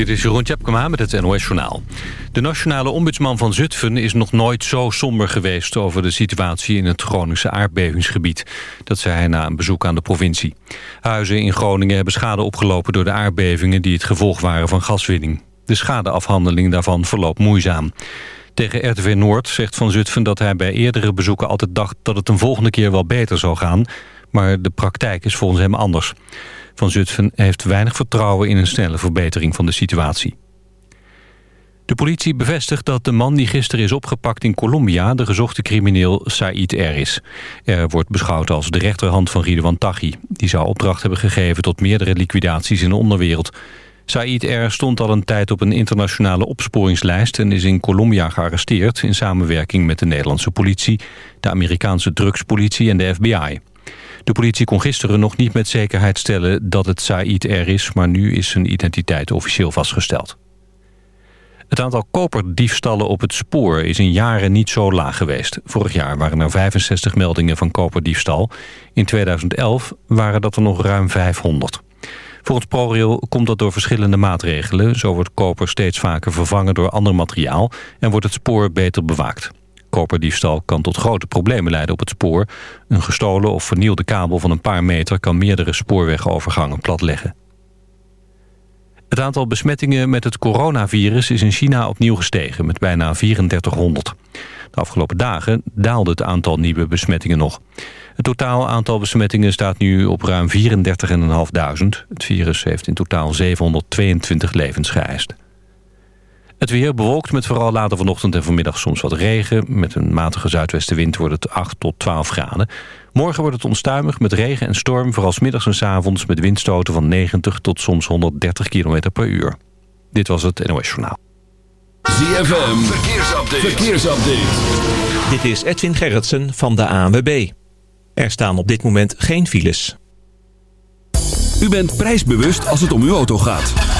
Dit is Jeroen Tjepkema met het NOS Journaal. De nationale ombudsman van Zutphen is nog nooit zo somber geweest... over de situatie in het Groningse aardbevingsgebied. Dat zei hij na een bezoek aan de provincie. Huizen in Groningen hebben schade opgelopen door de aardbevingen... die het gevolg waren van gaswinning. De schadeafhandeling daarvan verloopt moeizaam. Tegen RTV Noord zegt Van Zutphen dat hij bij eerdere bezoeken altijd dacht... dat het een volgende keer wel beter zou gaan. Maar de praktijk is volgens hem anders. Van Zutphen heeft weinig vertrouwen in een snelle verbetering van de situatie. De politie bevestigt dat de man die gisteren is opgepakt in Colombia... de gezochte crimineel Said R. is. Er wordt beschouwd als de rechterhand van Ridwan Taghi. Die zou opdracht hebben gegeven tot meerdere liquidaties in de onderwereld. Said R. stond al een tijd op een internationale opsporingslijst... en is in Colombia gearresteerd in samenwerking met de Nederlandse politie... de Amerikaanse drugspolitie en de FBI. De politie kon gisteren nog niet met zekerheid stellen dat het Said R is... maar nu is zijn identiteit officieel vastgesteld. Het aantal koperdiefstallen op het spoor is in jaren niet zo laag geweest. Vorig jaar waren er 65 meldingen van koperdiefstal. In 2011 waren dat er nog ruim 500. Volgens ProRail komt dat door verschillende maatregelen. Zo wordt koper steeds vaker vervangen door ander materiaal... en wordt het spoor beter bewaakt. Koperdiefstal kan tot grote problemen leiden op het spoor. Een gestolen of vernielde kabel van een paar meter... kan meerdere spoorwegovergangen platleggen. Het aantal besmettingen met het coronavirus is in China opnieuw gestegen... met bijna 3400. De afgelopen dagen daalde het aantal nieuwe besmettingen nog. Het totaal aantal besmettingen staat nu op ruim 34.500. Het virus heeft in totaal 722 levens geëist. Het weer bewolkt met vooral later vanochtend en vanmiddag soms wat regen. Met een matige zuidwestenwind wordt het 8 tot 12 graden. Morgen wordt het onstuimig met regen en storm... vooral middags en s avonds met windstoten van 90 tot soms 130 km per uur. Dit was het NOS Journaal. ZFM, verkeersupdate. verkeersupdate. Dit is Edwin Gerritsen van de ANWB. Er staan op dit moment geen files. U bent prijsbewust als het om uw auto gaat.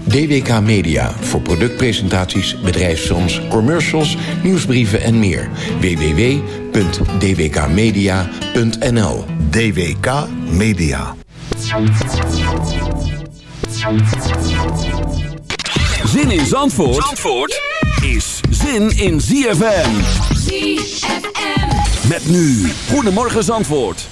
DWK Media voor productpresentaties, bedrijfsfilms, commercials, nieuwsbrieven en meer. www.dwkmedia.nl DWK Media. Zin in Zandvoort, Zandvoort is zin in ZFM. ZFM. Met nu, Goedemorgen Zandvoort.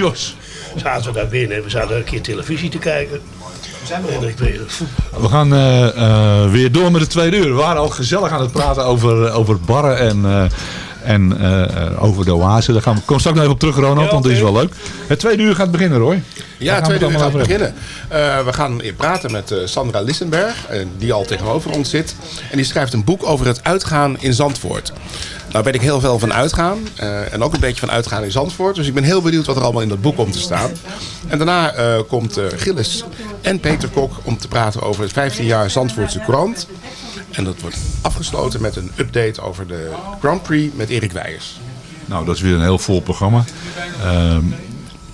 Jos. Zaten we daar binnen en we zaten een keer televisie te kijken. En ik weet het, We gaan eh, eh, weer door met de tweede uur. We waren al gezellig aan het praten over, over barren en, eh, en eh, over de oase. Daar gaan we, kom straks nog even op terug, Ronald, want dat is wel leuk. Het tweede uur gaat beginnen, Roy. Ja, het tweede uur gaat beginnen. Eh, we gaan praten met eh, Sandra Lissenberg, eh, die al tegenover ons zit. En die schrijft een boek over het uitgaan in Zandvoort. Nou weet ik heel veel van uitgaan. eh, en ook een beetje van uitgaan in Zandvoort. Dus ik ben heel benieuwd wat er allemaal in dat boek komt te staan. En daarna eh, komt eh, Gilles en Peter Kok om te praten over het 15 jaar Zandvoortse krant. En dat wordt afgesloten met een update over de Grand Prix met Erik Weijers. Nou, dat is weer een heel vol programma. Ehm,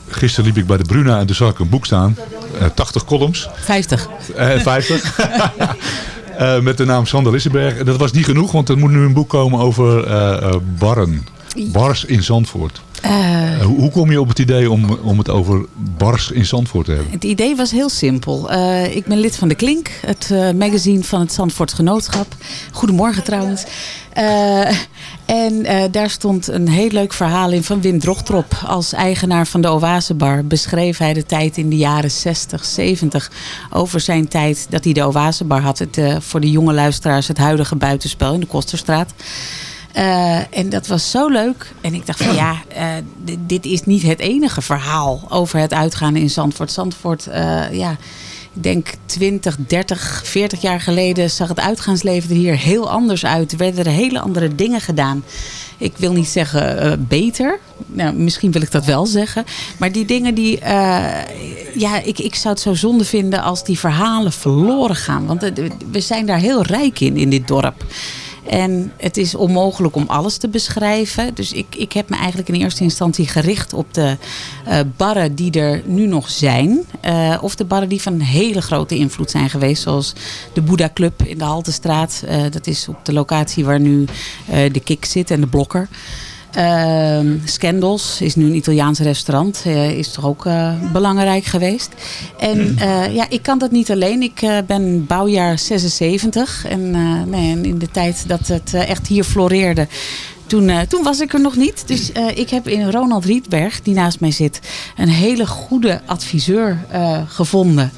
gisteren liep ik bij de Bruna en toen zag ik een boek staan. eh, 80 columns. 50. Eh, 50. Eh, met de naam Sander Lissenberg. En dat was niet genoeg, want er moet nu een boek komen over eh, eh, barren. Bars in Zandvoort. Eh, Eh, hoe, kom je op het idee om, om het over bars in Zandvoort te hebben? Het idee was heel simpel. Eh, ik ben lid van de Klink, het magazine van het Zandvoorts Genootschap. Goedemorgen trouwens. En daar stond een heel leuk verhaal in van Wim Drochtrop. Als eigenaar van de Oasebar beschreef hij de tijd in de jaren 60, 70. Over zijn tijd dat hij de Oasebar had. Het, voor de jonge luisteraars het huidige buitenspel in de Kosterstraat. Eh, en dat was zo leuk. En ik dacht van ja, eh, dit- is niet het enige verhaal over het uitgaan in Zandvoort. Zandvoort, eh, ja, ik denk 20, 30, 40 jaar geleden zag het uitgaansleven er hier heel anders uit. Er werden er hele andere dingen gedaan. Ik wil niet zeggen beter. Nou, misschien wil ik dat wel zeggen. Maar die dingen die. ja, ik, ik zou het zo zonde vinden als die verhalen verloren gaan. Want we zijn daar heel rijk in, in dit dorp. En het is onmogelijk om alles te beschrijven. Dus ik, ik heb me eigenlijk in eerste instantie gericht op de eh, barren die er nu nog zijn. Eh, of de barren die van een hele grote invloed zijn geweest. Zoals de Boeddha Club in de Haltestraat. Eh, dat is op de locatie waar nu de Kik zit en de Blokker. Ehm, Scandals is nu een Italiaans restaurant. eh, is toch ook eh, belangrijk geweest. En eh, ja, ik kan dat niet alleen. Ik ben bouwjaar 76. En, in de tijd dat het echt hier floreerde... Toen, toen was ik er nog niet. Dus ik heb in Ronald Rietberg, die naast mij zit... een hele goede adviseur gevonden.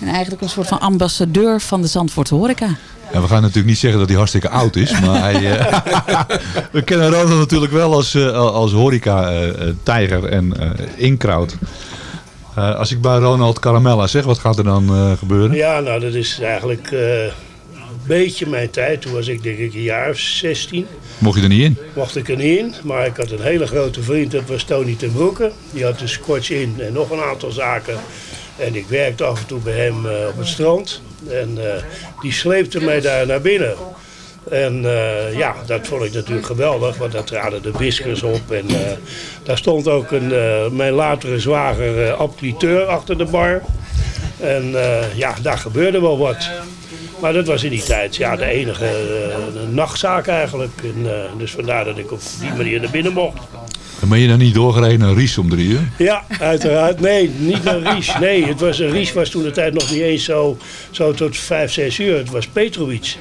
En eigenlijk een soort van ambassadeur van de Zandvoortse horeca. Ja, we gaan natuurlijk niet zeggen dat hij hartstikke oud is. Maar hij, eh, we kennen Ronald natuurlijk wel als, eh, als horeca-tijger en eh inkraut. Eh, als ik bij Ronald Caramella zeg, wat gaat er dan eh, gebeuren? Ja, nou dat is eigenlijk eh, een beetje mijn tijd. Toen was ik denk ik een jaar of 16. Mocht je er niet in? Mocht ik er niet in, maar ik had een hele grote vriend, dat was Tony ten Broeke. Die had een Scotch in en nog een aantal zaken. En ik werkte af en toe bij hem eh, op het strand. En eh, die sleepte mij daar naar binnen. En eh, ja, dat vond ik natuurlijk geweldig, want daar traden de whiskers op. En eh, daar stond ook een, mijn latere zwager, uh, achter de bar. En ja, daar gebeurde wel wat. Maar dat was in die tijd ja, de enige nachtzaak eigenlijk. En, dus vandaar dat ik op die manier naar binnen mocht. Dan ben je dan niet doorgereden naar Ries om drie uur? Ja, uiteraard. Nee, niet naar Ries. Nee, het was, Ries was toen de tijd nog niet eens zo, zo tot vijf, zes uur. Het was Petrovic.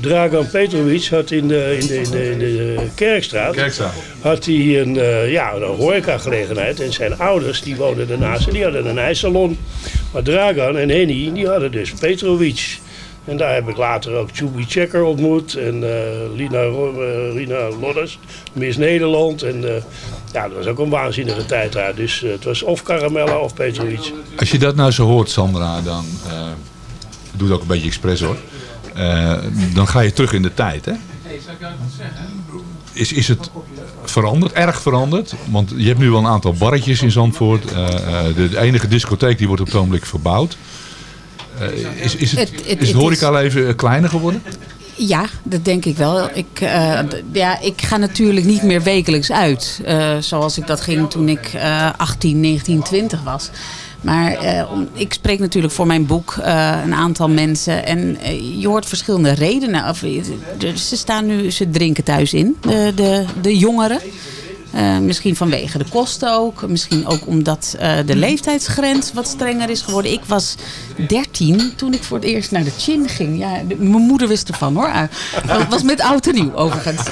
Dragan Petrovic had in de, in de, in de, in de Kerkstraat, Kerkstraat. had hij een, eh, ja, een horecagelegenheid. En zijn ouders die woonden ernaast en die hadden een ijssalon. Maar Dragan en Henny die hadden dus Petrovic. En daar heb ik later ook Chubby Checker ontmoet. En eh, Lina, eh, Rina Lodders, Miss Nederland. En ja, dat was ook een waanzinnige tijd daar. Dus eh, het was of Caramella of Petrovic. Als je dat nou zo hoort, Sandra, dan eh doe het ook een beetje expres hoor. Eh, dan ga je terug in de tijd, hè? Is, is het veranderd, erg veranderd? Want je hebt nu wel een aantal barretjes in Zandvoort. Eh, eh, de, de enige discotheek die wordt op het ogenblik verbouwd. Eh, is, is het, Het- het- is het het horecaleven kleiner geworden? Ja, dat denk ik wel. Ik, eh, ja, ik ga natuurlijk niet meer wekelijks uit. eh, zoals ik dat ging toen ik eh 18, 19, 20 was. Maar eh, ik spreek natuurlijk voor mijn boek een aantal mensen. En je hoort verschillende redenen. Of, ze staan nu, ze drinken thuis in, de, de jongeren. Eh, misschien vanwege de kosten ook. Misschien ook omdat eh, de leeftijdsgrens wat strenger is geworden. Ik was 13 toen ik voor het eerst naar de chin ging. Ja, de- mijn moeder wist ervan hoor. Uh, Het was met oud en nieuw overigens.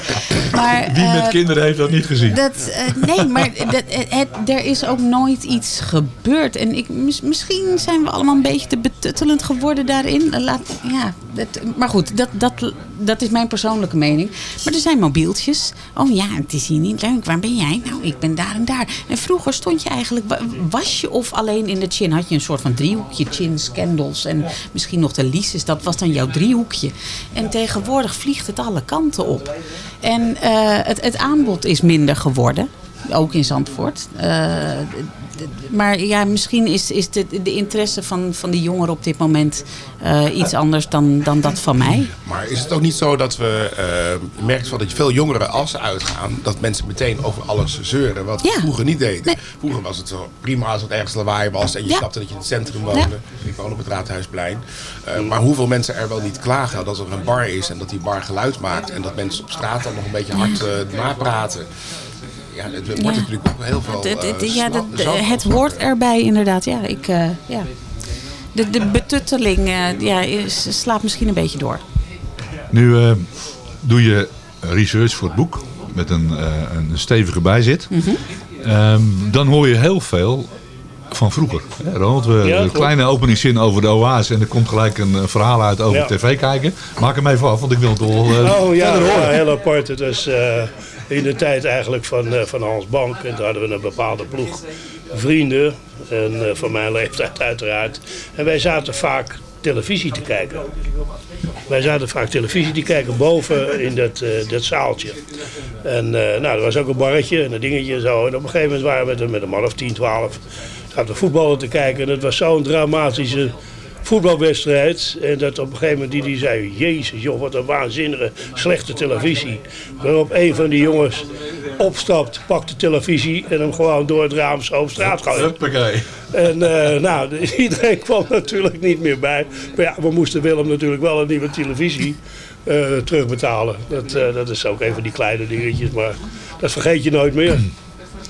Maar, Wie met eh, kinderen heeft dat niet gezien? dat, nee, maar dat, het, er is ook nooit iets gebeurd. En ik, mis- misschien zijn we allemaal een beetje te betuttelend geworden daarin. Laat, ja, dat, maar goed, dat, dat, dat is mijn persoonlijke mening. Maar er zijn mobieltjes. Oh ja, het is hier niet leuk. Waar ben jij? Nou, ik ben daar en daar. En vroeger stond je eigenlijk... wa- Was je of alleen in de chin? Had je een soort van driehoekje? Chin, scandals en misschien nog de lises. Dat was dan jouw driehoekje. En tegenwoordig vliegt het alle kanten op. En eh, het, het aanbod is minder geworden. Ook in Zandvoort. Eh, maar ja, misschien is, is de, de interesse van, van die jongeren op dit moment eh, iets anders dan, dan dat van mij. Maar is het ook niet zo dat we merken van dat je veel jongeren als ze uitgaan, dat mensen meteen over alles zeuren, wat we Ja. vroeger niet deden. Nee. Vroeger was het zo prima als het ergens lawaai was en je Ja. snapte dat je in het centrum woonde. Ik woon op het Raadhuisplein. Uh, maar hoeveel mensen er wel niet klagen dat er een bar is en dat die bar geluid maakt en dat mensen op straat dan nog een beetje hard uh, napraten. Ja, het wordt Ja. natuurlijk ook heel veel. Het- het- uh, ja, dat- het hoort erbij inderdaad. Ja, ik, eh, ja. De, de betutteling eh, ja, is, slaat misschien een beetje door. Nu eh, doe je research voor het boek met een, eh, een stevige bijzit. Mhm. Ehm, dan hoor je heel veel van vroeger. Hè, Ronald, we Ja, een kleine openingszin over de oase en er komt gelijk een eh, verhaal uit over Ja. tv kijken. Maak hem even af, want ik wil het wel eh, Oh ja, ja, heel apart. Het was eh, in de tijd eigenlijk van, eh, van Hans Bank. En daar hadden we een bepaalde ploeg vrienden. En eh, van mijn leeftijd uiteraard. En wij zaten vaak televisie te kijken. Wij zaten vaak televisie te kijken boven in dat, eh, dat zaaltje. En eh, nou, er was ook een barretje en een dingetje zo. En op een gegeven moment waren we met, een- man of 10, 12. Zaten voetballen te kijken. En het was zo'n dramatische voetbalwedstrijd. En dat op een gegeven moment die, die zei... Jezus joh, wat een waanzinnige slechte televisie. Waarop een van die jongens opstapt, pakt de televisie... en hem gewoon door het raam zo op straat gooit. Huppakee. En eh, nou, de- iedereen kwam natuurlijk niet meer bij. Maar ja, we moesten Willem natuurlijk wel een nieuwe televisie eh, terugbetalen. Dat, eh, dat is ook een van die kleine dingetjes, maar dat vergeet je nooit meer.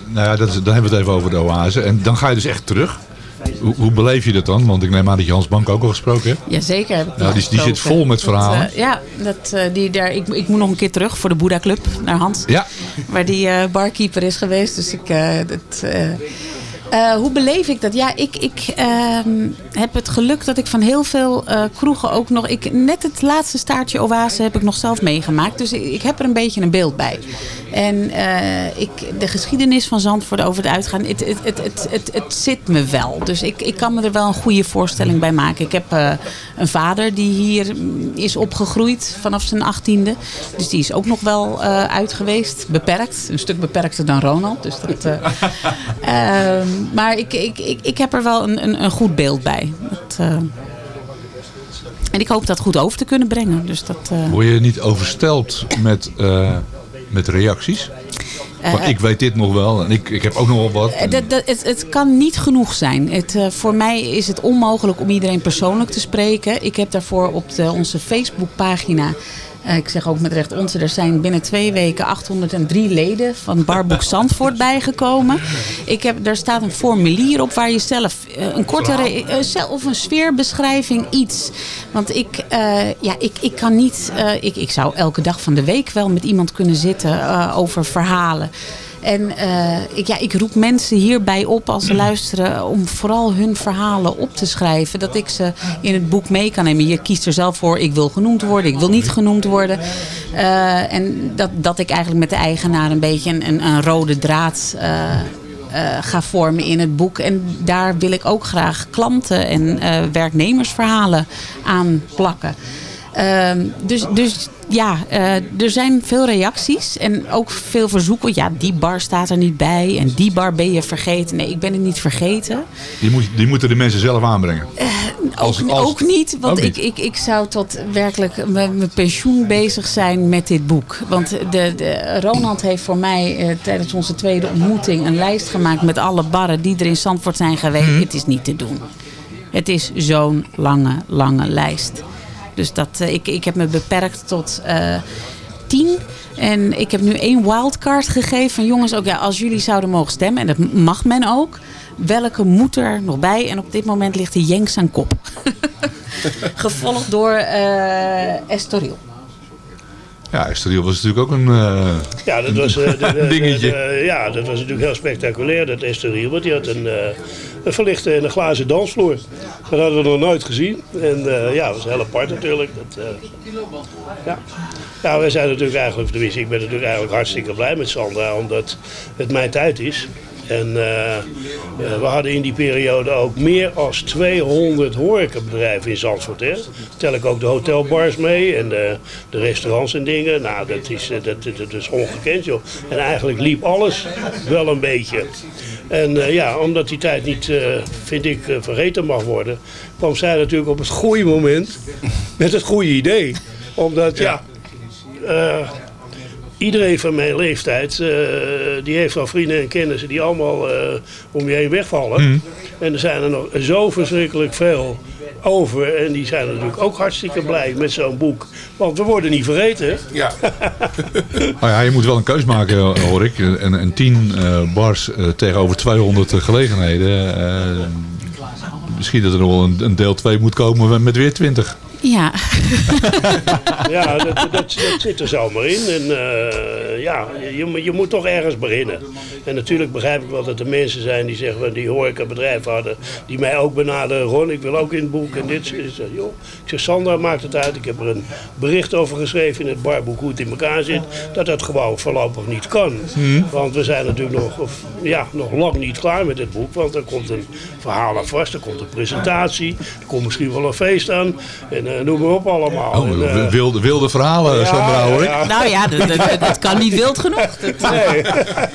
Nou ja, dat is, dan hebben we het even over de oase. En dan ga je dus echt terug. Hoe, hoe beleef je dat dan? Want ik neem aan dat je Hans Bank ook al gesproken hebt. Jazeker. heb ik Ja, nog die- die zit vol met Dat, verhalen. eh, ja, dat, eh, die daar, ik, ik moet nog een keer terug voor de Boeddha Club naar Hans. Ja. Waar die eh, barkeeper is geweest. Dus ik... eh, dat, eh, eh, hoe beleef ik dat? Ja, ik, ik ehm, heb het geluk dat ik van heel veel eh, kroegen ook nog... Ik, net het laatste staartje oase heb ik nog zelf meegemaakt. Dus ik, ik heb er een beetje een beeld bij. En eh, ik, de geschiedenis van Zandvoort over het uitgaan... Het, het, het, het, het, het zit me wel. Dus ik, ik kan me er wel een goede voorstelling bij maken. Ik heb eh, een vader die hier mm, is opgegroeid vanaf zijn achttiende. Dus die is ook nog wel eh, uit geweest. Beperkt. Een stuk beperkter dan Ronald. Dus dat... eh, Ehm, maar ik, ik, ik, ik heb er wel een, een, een goed beeld bij. Dat, eh, en ik hoop dat goed over te kunnen brengen. Dus dat, eh, Word je niet overstelpt met, eh, met reacties? Eh, ik weet dit nog wel en ik, ik heb ook nog wat. Eh, dat, dat, het, het kan niet genoeg zijn. Het, eh, voor mij is het onmogelijk om iedereen persoonlijk te spreken. Ik heb daarvoor op de, onze Facebookpagina... eh, ik zeg ook met recht onze, er zijn binnen twee weken 803 leden van Barboek Zandvoort bijgekomen. Ik heb, daar staat een formulier op waar je zelf eh, een korte re- eh, of een sfeerbeschrijving, iets. Want ik, ja, ik, ik kan niet, ik, ik zou elke dag van de week wel met iemand kunnen zitten over verhalen. En eh, ik, ja, ik roep mensen hierbij op als ze luisteren om vooral hun verhalen op te schrijven. Dat ik ze in het boek mee kan nemen. Je kiest er zelf voor, ik wil genoemd worden, ik wil niet genoemd worden. Eh, en dat, dat ik eigenlijk met de eigenaar een beetje een, een, rode draad eh, ga vormen in het boek. En daar wil ik ook graag klanten en werknemersverhalen aan plakken. Ehm, dus, dus ja, eh, er zijn veel reacties en ook veel verzoeken. Ja, die bar staat er niet bij en die bar ben je vergeten. Nee, ik ben het niet vergeten. Die, moet, die moeten de mensen zelf aanbrengen. Als- ook, als- ook niet, want Ook niet. Ik, ik, ik zou tot werkelijk mijn mijn pensioen bezig zijn met dit boek. Want de, de, Ronald heeft voor mij eh, tijdens onze tweede ontmoeting een lijst gemaakt met alle barren die er in Zandvoort zijn geweest. Mhm. Het is niet te doen. Het is zo'n lange, lange lijst. Dus dat, eh, ik, ik heb me beperkt tot eh, tien. En ik heb nu één wildcard gegeven van jongens, ook ja, als jullie zouden mogen stemmen, en dat mag men ook. Welke moet er nog bij? En op dit moment ligt de Jenks aan kop. Gevolgd door eh Estoril. Ja, Estoril was natuurlijk ook een, eh, Ja, dat was, eh, de- de- een dingetje. de- de- ja, dat was natuurlijk heel spectaculair, dat Estoril. Want die had een, eh, een verlichte en een glazen dansvloer. Dat hadden we nog nooit gezien. En eh, ja, dat was heel apart natuurlijk. Dat, eh, ja. ja, wij zijn natuurlijk eigenlijk, ik ben natuurlijk eigenlijk hartstikke blij met Sandra, omdat het mijn tijd is. En eh, eh, we hadden in die periode ook meer dan 200 horecabedrijven in Zandvoort. Hè. Tel ik ook de hotelbars mee en de, de restaurants en dingen. Nou, dat is, eh, dat, is ongekend joh. En eigenlijk liep alles wel een beetje. En ja, omdat die tijd niet, vind ik, vergeten mag worden, kwam zij natuurlijk op het goede moment met het goede idee. Omdat ja, eh, iedereen van mijn leeftijd, eh, die heeft al vrienden en kennissen die allemaal eh, om je heen wegvallen. En er zijn er nog zo verschrikkelijk veel over. En die zijn natuurlijk ook hartstikke blij met zo'n boek. Want we worden niet vergeten. Ja. Nou ja, je moet wel een keus maken, hoor ik. En, en 10 eh, bars tegenover 200 gelegenheden. misschien dat er nog wel een, een deel 2 moet komen met weer 20. Ja. Ja, dat, dat, dat zit er zomaar in. En eh, ja, je, moet- je moet toch ergens beginnen. En natuurlijk begrijp ik wel dat er mensen zijn die zeggen, van die horecabedrijven hadden, die mij ook benaderen. Ron, ik wil ook in het boek en dit. Ik zeg, joh, ik zeg, Sandra maakt het uit. Ik heb er een bericht over geschreven in het barboek hoe het in elkaar zit. Dat dat gewoon voorlopig niet kan. Want we zijn natuurlijk nog, of, ja, nog lang niet klaar met het boek. Want er komt een verhaal aan vast, er komt een presentatie. Er komt misschien wel een feest aan. En eh, noem maar op allemaal. Oh, En, eh, wilde, wilde verhalen, ja, hoor ik. Nou ja, dat, dat, dat kan niet wild genoeg. Dat, Nee.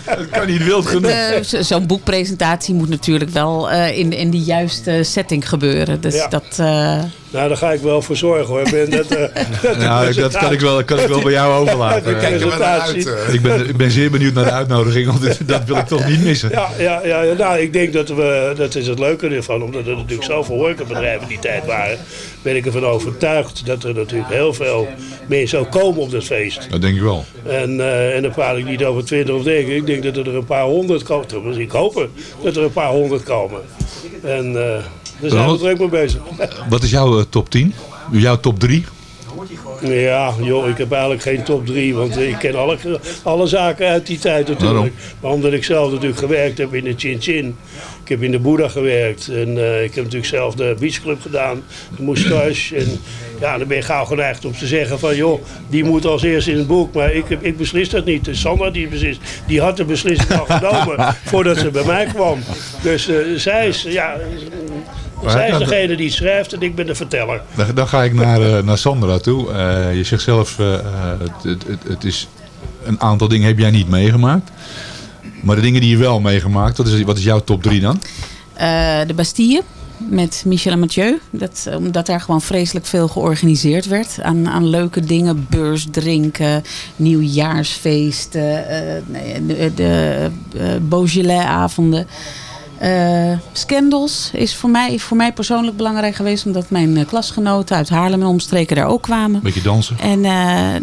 Het kan niet wild genoeg. eh, zo- Zo'n boekpresentatie moet natuurlijk wel eh, in, in de juiste setting gebeuren. Dus Ja. dat... eh, Nou, daar ga ik wel voor zorgen hoor. Ben, dat, eh, Ja, dat kan ik wel, kan ik wel bij jou overlaten. er eh. Ik ben, ik ben zeer benieuwd naar de uitnodiging, want dat wil ik toch niet missen. Ja, ja, ja, nou, ik denk dat we, dat is het leuke ervan, omdat er natuurlijk zoveel horecabedrijven die tijd waren, ben ik ervan overtuigd dat er natuurlijk heel veel mensen ook komen op dat feest. Dat denk ik wel. En, eh, en dan praat ik niet over 20 of 30, ik denk dat er een paar honderd komen. Ik hoop dat er een paar honderd komen. En eh daar zijn we druk mee bezig. Wat is jouw eh, top 10? Jouw top 3? Ja, joh, ik heb eigenlijk geen top 3, want ik ken alle, alle zaken uit die tijd natuurlijk. Waarom? Maar omdat ik zelf natuurlijk gewerkt heb in de Chin Chin. Ik heb in de Boeddha gewerkt en eh, ik heb natuurlijk zelf de beachclub gedaan, de moustache. En ja, dan ben je gauw geneigd om te zeggen van joh, die moet als eerste in het boek. Maar ik, heb, ik beslis dat niet. Dus Sandra die beslist, die had de beslissing al genomen voordat ze bij mij kwam. Dus eh, zij is, ja, zij is degene die schrijft en ik ben de verteller. Dan, dan ga ik naar, eh, naar Sandra toe. Eh, je zegt zelf, eh, het, het, het, het is een aantal dingen heb jij niet meegemaakt. Maar de dingen die je wel meegemaakt, wat is, wat is jouw top 3 dan? Eh, de Bastille met Michel en Mathieu. Dat, omdat daar gewoon vreselijk veel georganiseerd werd aan, aan leuke dingen. Beursdrinken, nieuwjaarsfeesten, eh, nee, de, de eh, Beaujolais-avonden. Eh, Scandals is voor mij, voor mij persoonlijk belangrijk geweest. Omdat mijn eh, klasgenoten uit Haarlem en omstreken daar ook kwamen. Beetje dansen. En eh,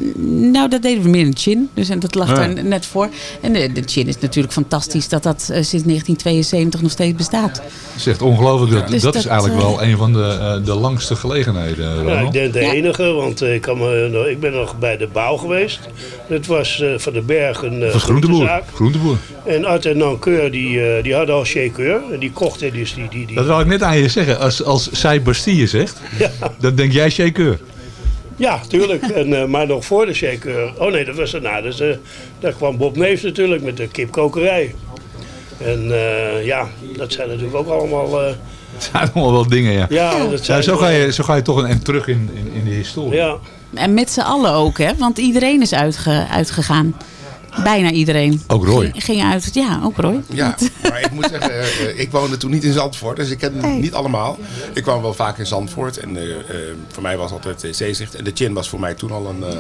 nou, dat deden we meer in de chin. Dus en dat lag Ja. daar net voor. En de, de chin is natuurlijk fantastisch dat dat sinds 1972 nog steeds bestaat. Dat is echt ongelooflijk. Dat, Dus dat is eigenlijk wel een van de, eh, de langste gelegenheden. Ja, ik denk de Ja. enige, want ik, kan me, ik ben nog bij de bouw geweest. Het was eh, van de Berg een eh, groenteboer. En Art en Nankeur, die, eh, die hadden al Shakeur. En die kochten dus die... die, die Dat wil ik net aan je zeggen. Als, als zij Bastille zegt, ja, dan denk jij Shaker. ja, tuurlijk. En, eh, maar nog voor de Shakeur. Oh nee, dat was daarna. Dus, eh, daar kwam Bob Neefs natuurlijk met de kipkokerij. En eh, ja, dat zijn natuurlijk ook allemaal eh, Het zijn allemaal wel dingen, ja. Ja, dat Ja, zijn zo, ga je, zo ga je toch een end terug in, in, in de historie. Ja. En met z'n allen ook, hè? Want iedereen is uitge, uitgegaan. Bijna iedereen. Ook Roy. Ging, ging uit. Ja, ook Roy. Ja, maar ik moet zeggen, eh, ik woonde toen niet in Zandvoort, dus ik ken het niet allemaal. Ik kwam wel vaak in Zandvoort en eh, eh, voor mij was altijd Zeezicht. En de Chin was voor mij toen al een, eh,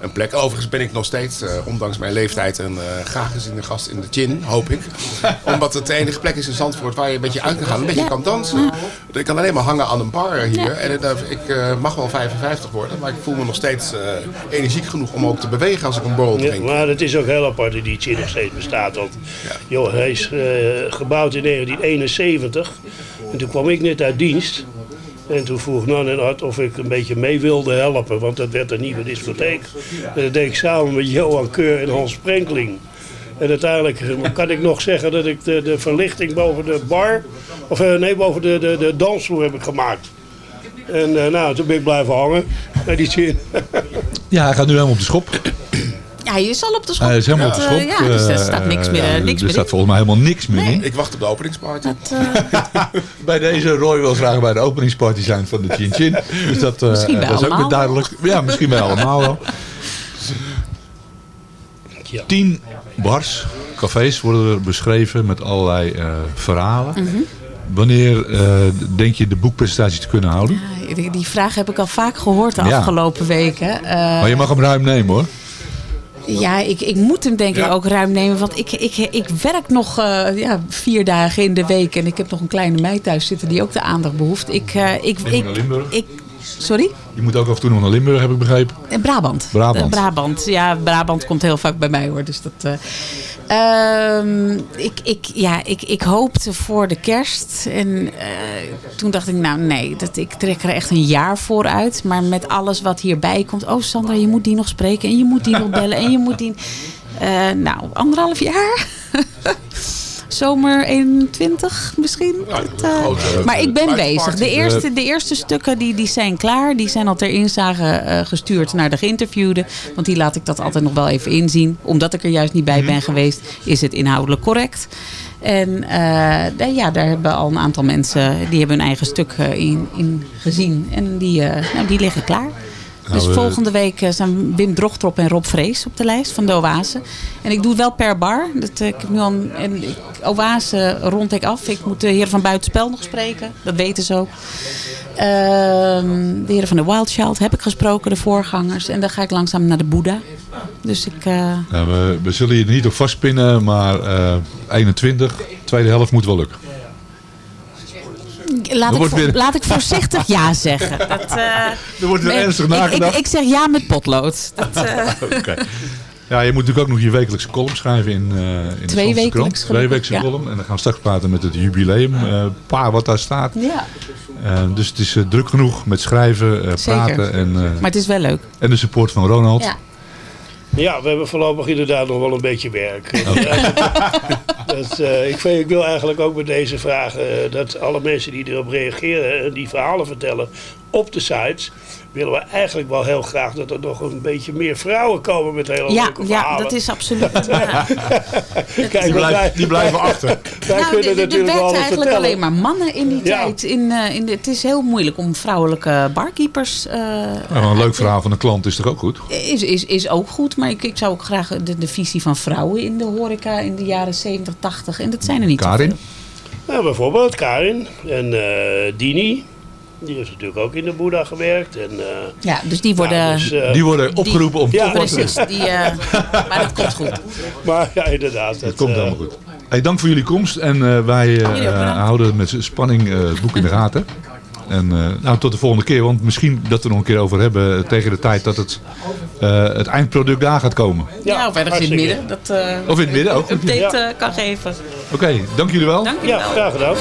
een plek. Overigens ben ik nog steeds, eh, ondanks mijn leeftijd, een eh, graag geziene gast in de Chin, hoop ik. Omdat het de enige plek is in Zandvoort waar je een beetje uit kan gaan, een beetje kan dansen. Ik kan alleen maar hangen aan een bar hier. En ik eh, mag wel 55 worden, maar ik voel me nog steeds eh, energiek genoeg om ook te bewegen als ik een borrel Ja, drink. maar het is ook heel dat die Chin nog steeds bestaat. Hij is eh, gebouwd in 1971. En toen kwam ik net uit dienst. En toen vroeg Nan en Art of ik een beetje mee wilde helpen. Want dat werd een nieuwe discotheek. En dat deed ik samen met Johan Keur en Hans Sprenkeling. En uiteindelijk eh, kan ik nog zeggen dat ik de, de verlichting boven de bar... Of eh, nee, boven de, de, de dansvloer heb gemaakt. En nou, toen ben ik blijven hangen bij die. Ja, hij gaat nu helemaal op de schop. Ja, je is al op de schop. Hij is helemaal op de Dat, schop. eh, ja, dus er Eh, staat niks meer, ja, eh, niks er meer staat in. volgens mij helemaal niks meer in. Ik wacht op de openingsparty. Dat, eh, Bij deze Roy wil graag bij de openingsparty zijn van de Chin Chin. Dus dat, eh, Misschien bij dat is ook weer duidelijk. Ja, misschien bij allemaal wel. Ja. Tien bars, cafés worden er beschreven met allerlei eh, verhalen. Mhm. Wanneer eh, denk je de boekpresentatie te kunnen houden? die, die vraag heb ik al vaak gehoord de Ja. afgelopen weken. Eh, maar je mag hem ruim nemen hoor. Ja, ik, ik moet hem denk ik ook ruim nemen. Want ik, ik, ik werk nog eh, ja, vier dagen in de week. En ik heb nog een kleine meid thuis zitten die ook de aandacht behoeft. Ik, eh, ik, ik, sorry? Je moet ook af en toe nog naar Limburg, heb ik begrepen. In Brabant. Brabant. Eh, Brabant. Ja, Brabant komt heel vaak bij mij hoor. Dus dat, eh, ehm, ik, ik, ja, ik, ik hoopte voor de kerst. En eh, toen dacht ik, nou nee, dat, ik trek er echt een jaar voor uit. Maar met alles wat hierbij komt. Oh Sandra, je moet die nog spreken. En je moet die nog bellen. En je moet die... Eh, nou, anderhalf jaar. Zomer 21 misschien. Dat, eh, maar ik ben bezig. De eerste, de eerste stukken die, die zijn klaar. Die zijn al ter inzage eh, gestuurd naar de geïnterviewden. Want die laat ik dat altijd nog wel even inzien. Omdat ik er juist niet bij ben geweest, is het inhoudelijk correct. En eh, daar- ja, daar hebben al een aantal mensen, die hebben hun eigen stuk eh, in, in gezien. En die, eh, nou, die liggen klaar. Dus eh, volgende week eh, zijn Wim Drogtrop en Rob Vrees op de lijst van de Oase. En ik doe het wel per bar. Dat, eh, ik heb nu al, een- en Oase rond ik af. Ik moet de heren van Buitenspel nog spreken. Dat weten ze ook. Ehm, de heren van de Wild Child heb ik gesproken, de voorgangers. En dan ga ik langzaam naar de Boeddha. Dus ik... eh, Nou, we, we zullen je niet op vastpinnen, maar eh 21, tweede helft moet wel lukken. Laat ik, weer- laat ik voorzichtig ja zeggen. Dat, eh, Er wordt weer ernstig ik- nagedacht. Ik, ik, zeg ja met potlood. Dat, eh, Oké. Ja, je moet natuurlijk ook nog je wekelijkse column schrijven in, eh in de wekelijks krant. Twee gelukkig, wekelijkse ja. column. En dan gaan we straks praten met het jubileum. eh paar wat daar staat. ja, dus het is druk genoeg met schrijven, eh, praten en, eh, maar het is wel leuk. en de support van Ronald. Ja. Ja, we hebben voorlopig inderdaad nog wel een beetje werk. dat, eh, ik, vind, ik wil eigenlijk ook met deze vraag eh, dat alle mensen die erop reageren en die verhalen vertellen op de sites, willen we eigenlijk wel heel graag dat er nog een beetje meer vrouwen komen met hele Ja, leuke ja, verhalen. dat is absoluut. ja. Kijk, Die, blijven, die blijven achter. Wij Nou, kunnen er- natuurlijk eigenlijk vertellen. alleen maar mannen in die Ja. tijd. In, eh, in de, het is heel moeilijk om vrouwelijke barkeepers. eh, Nou, maar een leuk verhaal van een klant is toch ook goed? is, is, is ook goed, maar ik, ik zou ook graag de, de visie van vrouwen in de horeca in de jaren 70, 80. En dat zijn er niet Karin? Ja, bijvoorbeeld Karin en eh, Dini. Die heeft natuurlijk ook in de Boeddha gewerkt. En, eh, Ja, dus die worden. nou, dus, eh, Die worden opgeroepen om Ja. precies, die, eh, maar dat komt goed. maar ja, inderdaad. Het komt helemaal goed. Hey, dank voor jullie komst. En eh, wij eh, houden met spanning eh, het boek in de gaten. En eh, nou, tot de volgende keer. Want misschien dat we er nog een keer over hebben tegen de tijd dat het, eh, het eindproduct daar gaat komen. Ja, of ergens in het midden. Dat, eh, Of in het midden ook. Een update Ja. kan geven. Oké, dank jullie wel. Dank jullie Ja, wel. graag gedaan.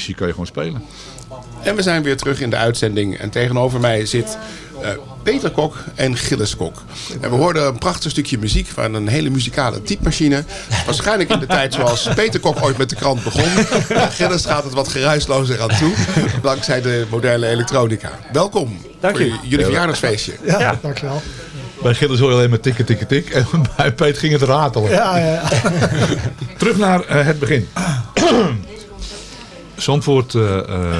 Strandmissie kan je gewoon spelen. En we zijn weer terug in de uitzending. En tegenover mij zit eh, Peter Kok en Gilles Kok. En we hoorden een prachtig stukje muziek van een hele muzikale typemachine. Waarschijnlijk in de tijd zoals Peter Kok ooit met de krant begon. Gilles gaat het wat geruislozer aan toe. Dankzij de moderne elektronica. Welkom Dank voor u. jullie verjaardagsfeestje. Ja, dankjewel. Bij Gilles hoor je alleen maar tikken, tikken, tik. En bij Peet ging het ratelen. Ja, ja, ja. Terug naar eh, het begin. Zandvoort eh, eh,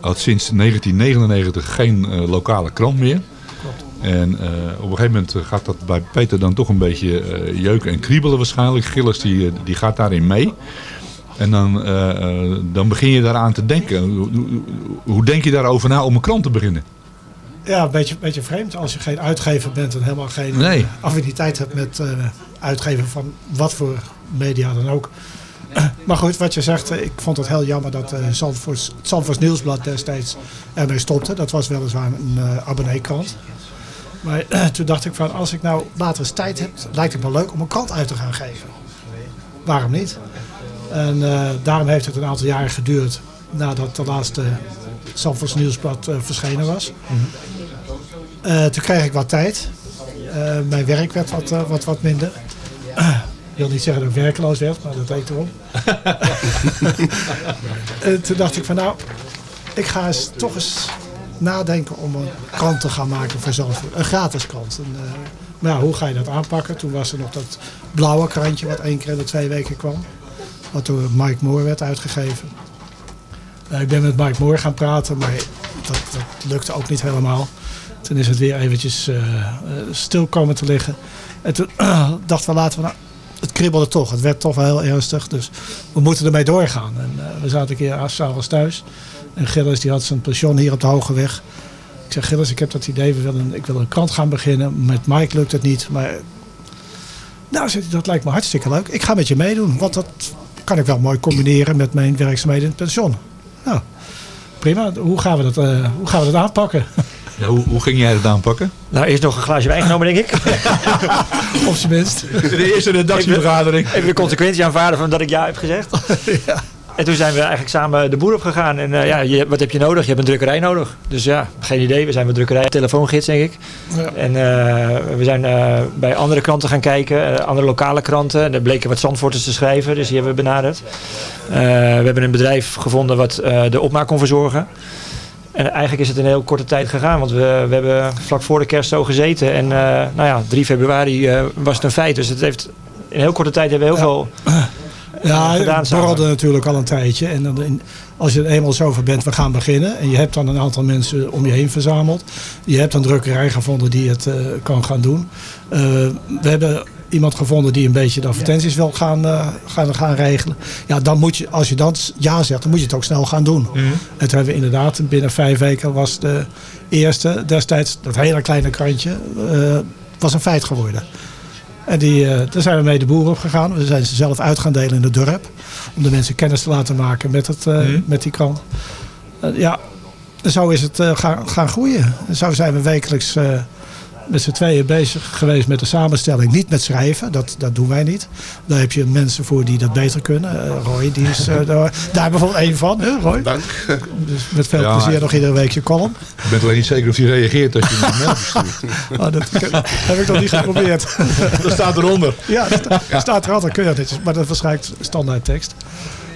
had sinds 1999 geen eh, lokale krant meer. En op een gegeven moment gaat dat bij Peter dan toch een beetje eh, jeuken en kriebelen waarschijnlijk. Gilles die, die gaat daarin mee. En dan, dan begin je daaraan te denken. Hoe, denk je daarover na om een krant te beginnen? Ja, een beetje, beetje vreemd als je geen uitgever bent en helemaal geen Nee. affiniteit hebt met uitgeven van wat voor media dan ook. Maar goed, wat je zegt, eh, ik vond het heel jammer dat Zandvoorts, het Zandvoorts Nieuwsblad destijds ermee stopte. Dat was weliswaar een eh abonneekrant. Maar toen dacht ik van, als ik nou later eens tijd heb, lijkt het me leuk om een krant uit te gaan geven. Waarom niet? En daarom heeft het een aantal jaren geduurd nadat de laatste Zandvoorts Nieuwsblad verschenen was. Eh, toen kreeg ik wat tijd. Mijn werk werd wat, wat, wat minder. Ik wil niet zeggen dat ik werkeloos werd, maar dat leek erom. En toen dacht ik van nou, ik ga eens, toch eens nadenken om een krant te gaan maken voor Zandvoort. Een gratis krant. En, eh, maar ja, hoe ga je dat aanpakken? Toen was er nog dat blauwe krantje wat één keer in de twee weken kwam. Wat door Mike Moore werd uitgegeven. Eh, ik ben met Mike Moore gaan praten, maar dat, dat lukte ook niet helemaal. Toen is het weer eventjes eh, eh, stil komen te liggen. En toen dachten we laten we nou, het kribbelde toch. Het werd toch wel heel ernstig. Dus we moeten ermee doorgaan. En eh, we zaten een keer s'avonds thuis. En Gilles die had zijn pension hier op de Hoge Weg. Ik zeg Gilles, ik heb dat idee. We willen, ik wil een krant gaan beginnen. Met Mike lukt het niet. Maar nou, dat lijkt me hartstikke leuk. Ik ga met je meedoen. Want dat kan ik wel mooi combineren met mijn werkzaamheden in het pension. Nou, prima. Hoe gaan we dat, eh, hoe gaan we dat aanpakken? Ja, hoe, hoe ging jij het aanpakken? Nou, eerst nog een glaasje wijn genomen, denk ik. Op zijn minst. De eerste redactievergadering. Even de consequentie aanvaarden van dat ik ja heb gezegd. En toen zijn we eigenlijk samen de boer op gegaan. En eh, ja, je, wat heb je nodig? Je hebt een drukkerij nodig. Dus ja, geen idee. We zijn met drukkerij, telefoongids denk ik. Ja. En eh, we zijn eh, bij andere kranten gaan kijken. eh, andere lokale kranten. En er bleken wat Zandvoorters te schrijven. Dus die hebben we benaderd. Eh, we hebben een bedrijf gevonden wat eh, de opmaak kon verzorgen. En eigenlijk is het in een heel korte tijd gegaan. Want we, we hebben vlak voor de kerst zo gezeten. En eh, nou ja, 3 februari eh, was het een feit. Dus het heeft, in heel korte tijd hebben we heel veel Ja, gedaan het samen. borrelde natuurlijk al een tijdje. En dan in- als je er eenmaal zover bent, we gaan beginnen. En je hebt dan een aantal mensen om je heen verzameld. Je hebt een drukkerij gevonden die het eh, kan gaan doen. Eh, we hebben iemand gevonden die een beetje de advertenties wil gaan, eh, gaan, gaan regelen. Ja, dan moet je, als je dan ja zegt, dan moet je het ook snel gaan doen. En toen hebben we inderdaad, binnen vijf weken was de eerste destijds, dat hele kleine krantje, eh, was een feit geworden. En die, eh, daar zijn we mee de boer op gegaan. We zijn ze zelf uit gaan delen in het dorp. Om de mensen kennis te laten maken met, het, eh, met die krant. Ja, zo is het gaan, gaan groeien. En zo zijn we wekelijks met z'n tweeën bezig geweest met de samenstelling. Niet met schrijven, dat, dat doen wij niet. Daar heb je mensen voor die dat beter kunnen. Eh, Roy, die is eh, daar, daar bijvoorbeeld één van. Hè, Roy? Dank. Dus met veel Ja, plezier nog iedere week je column. Ik ben alleen niet zeker of hij reageert als je hem een mail stuurt. Oh, dat heb ik nog niet geprobeerd. Dat staat eronder. Ja, dat sta- staat er altijd keurnetjes. Maar dat is waarschijnlijk standaard tekst.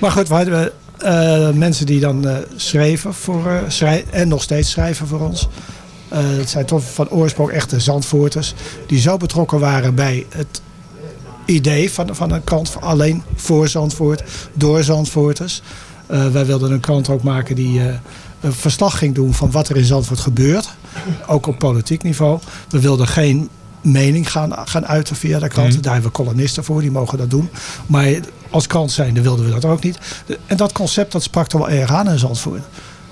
Maar goed, we hadden eh, mensen die dan eh, schreven voor, eh, schrij- en nog steeds schrijven voor ons. Eh, het zijn toch van oorsprong echte Zandvoorters. Die zo betrokken waren bij het idee van, van een krant alleen voor Zandvoort, door Zandvoorters. Eh, wij wilden een krant ook maken die eh, een verslag ging doen van wat er in Zandvoort gebeurt. Ook op politiek niveau. We wilden geen mening gaan, gaan uiten via de krant. Mhm. Daar hebben we kolonisten voor, die mogen dat doen. Maar als krant zijnde wilden we dat ook niet. En dat concept dat sprak er wel erg aan in Zandvoort.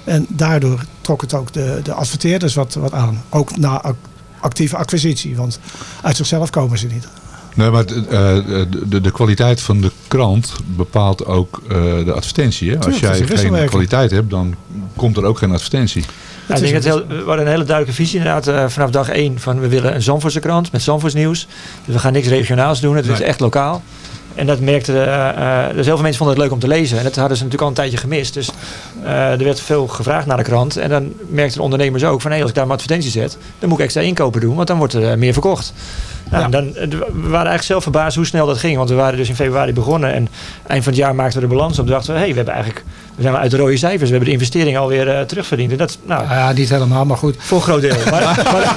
En daardoor trok het ook de, de adverteerders wat, wat aan. Ook na ac- actieve acquisitie, want uit zichzelf komen ze niet. Nee, maar het, eh, de, de kwaliteit van de krant bepaalt ook eh, de advertentie. Hè? Als het jij een geen kwaliteit hebt, dan komt er ook geen advertentie. Ja, ik denk dat heel, we hadden een hele duidelijke visie inderdaad eh, vanaf dag één. Van we willen een Zandvoortse krant met Zandvoorts nieuws. Dus we gaan niks regionaals doen. Het is echt lokaal. En dat merkte, eh, eh, dus heel veel mensen vonden het leuk om te lezen. En dat hadden ze natuurlijk al een tijdje gemist. Dus eh, er werd veel gevraagd naar de krant. En dan merkten de ondernemers ook van, hé, als ik daar een advertentie zet, dan moet ik extra inkopen doen, want dan wordt er meer verkocht. Nou, Dan, we waren eigenlijk zelf verbaasd hoe snel dat ging. Want we waren dus in februari begonnen. En eind van het jaar maakten we de balans op. dachten we, hé, we hebben eigenlijk, zijn wel uit de rode cijfers. We hebben de investering alweer eh, terugverdiend. En dat, nou, Ja, niet helemaal, maar goed. voor een groot deel. Maar,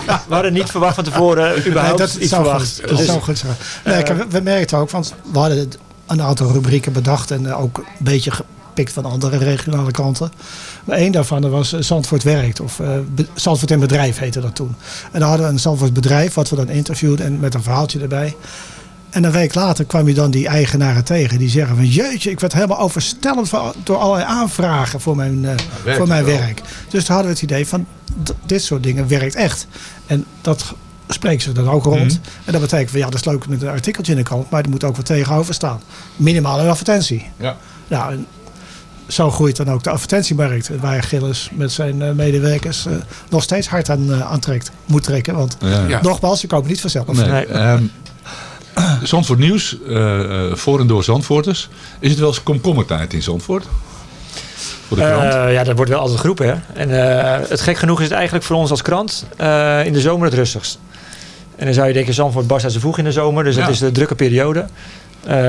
maar we hadden niet verwacht van tevoren, eh, überhaupt Nee, dat iets zou verwacht. Goed, dat Dus- zou goed zijn. Nee, kijk, we, we merkten ook, want we hadden een aantal rubrieken bedacht en eh, ook een beetje gepikt van andere regionale kranten. Maar één daarvan was eh, Zandvoort Werkt, of eh, Be- Zandvoort in Bedrijf heette dat toen. En dan hadden we een Zandvoort Bedrijf, wat we dan interviewden en met een verhaaltje erbij. En een week later kwam je dan die eigenaren tegen. Die zeggen van jeetje, ik werd helemaal overstelpt van- door allerlei aanvragen voor mijn, eh, voor mijn wel. werk. Dus toen hadden we het idee van dit soort dingen werkt echt. En dat spreken ze dan ook rond. Mhm. En dat betekent van ja, dat is leuk met een artikeltje in de krant, maar er moet ook wat tegenover staan. Minimaal een advertentie. Ja. Nou, en zo groeit dan ook de advertentiemarkt. Waar Gilles met zijn eh, medewerkers eh, nog steeds hard aan, aantrekt, moet trekken. Want Ja. Ja. nogmaals, ze kopen niet vanzelf. Nee. ehm, Zandvoort Nieuws, eh, eh, voor en door Zandvoorters. Is het wel eens komkommertijd in Zandvoort? Voor de krant? Eh, ja, dat wordt wel altijd geroepen. Hè? En het gek genoeg is het eigenlijk voor ons als krant in de zomer het rustigst. En dan zou je denken, Zandvoort barst uit zijn voeg in de zomer. Dus Ja. dat is de drukke periode.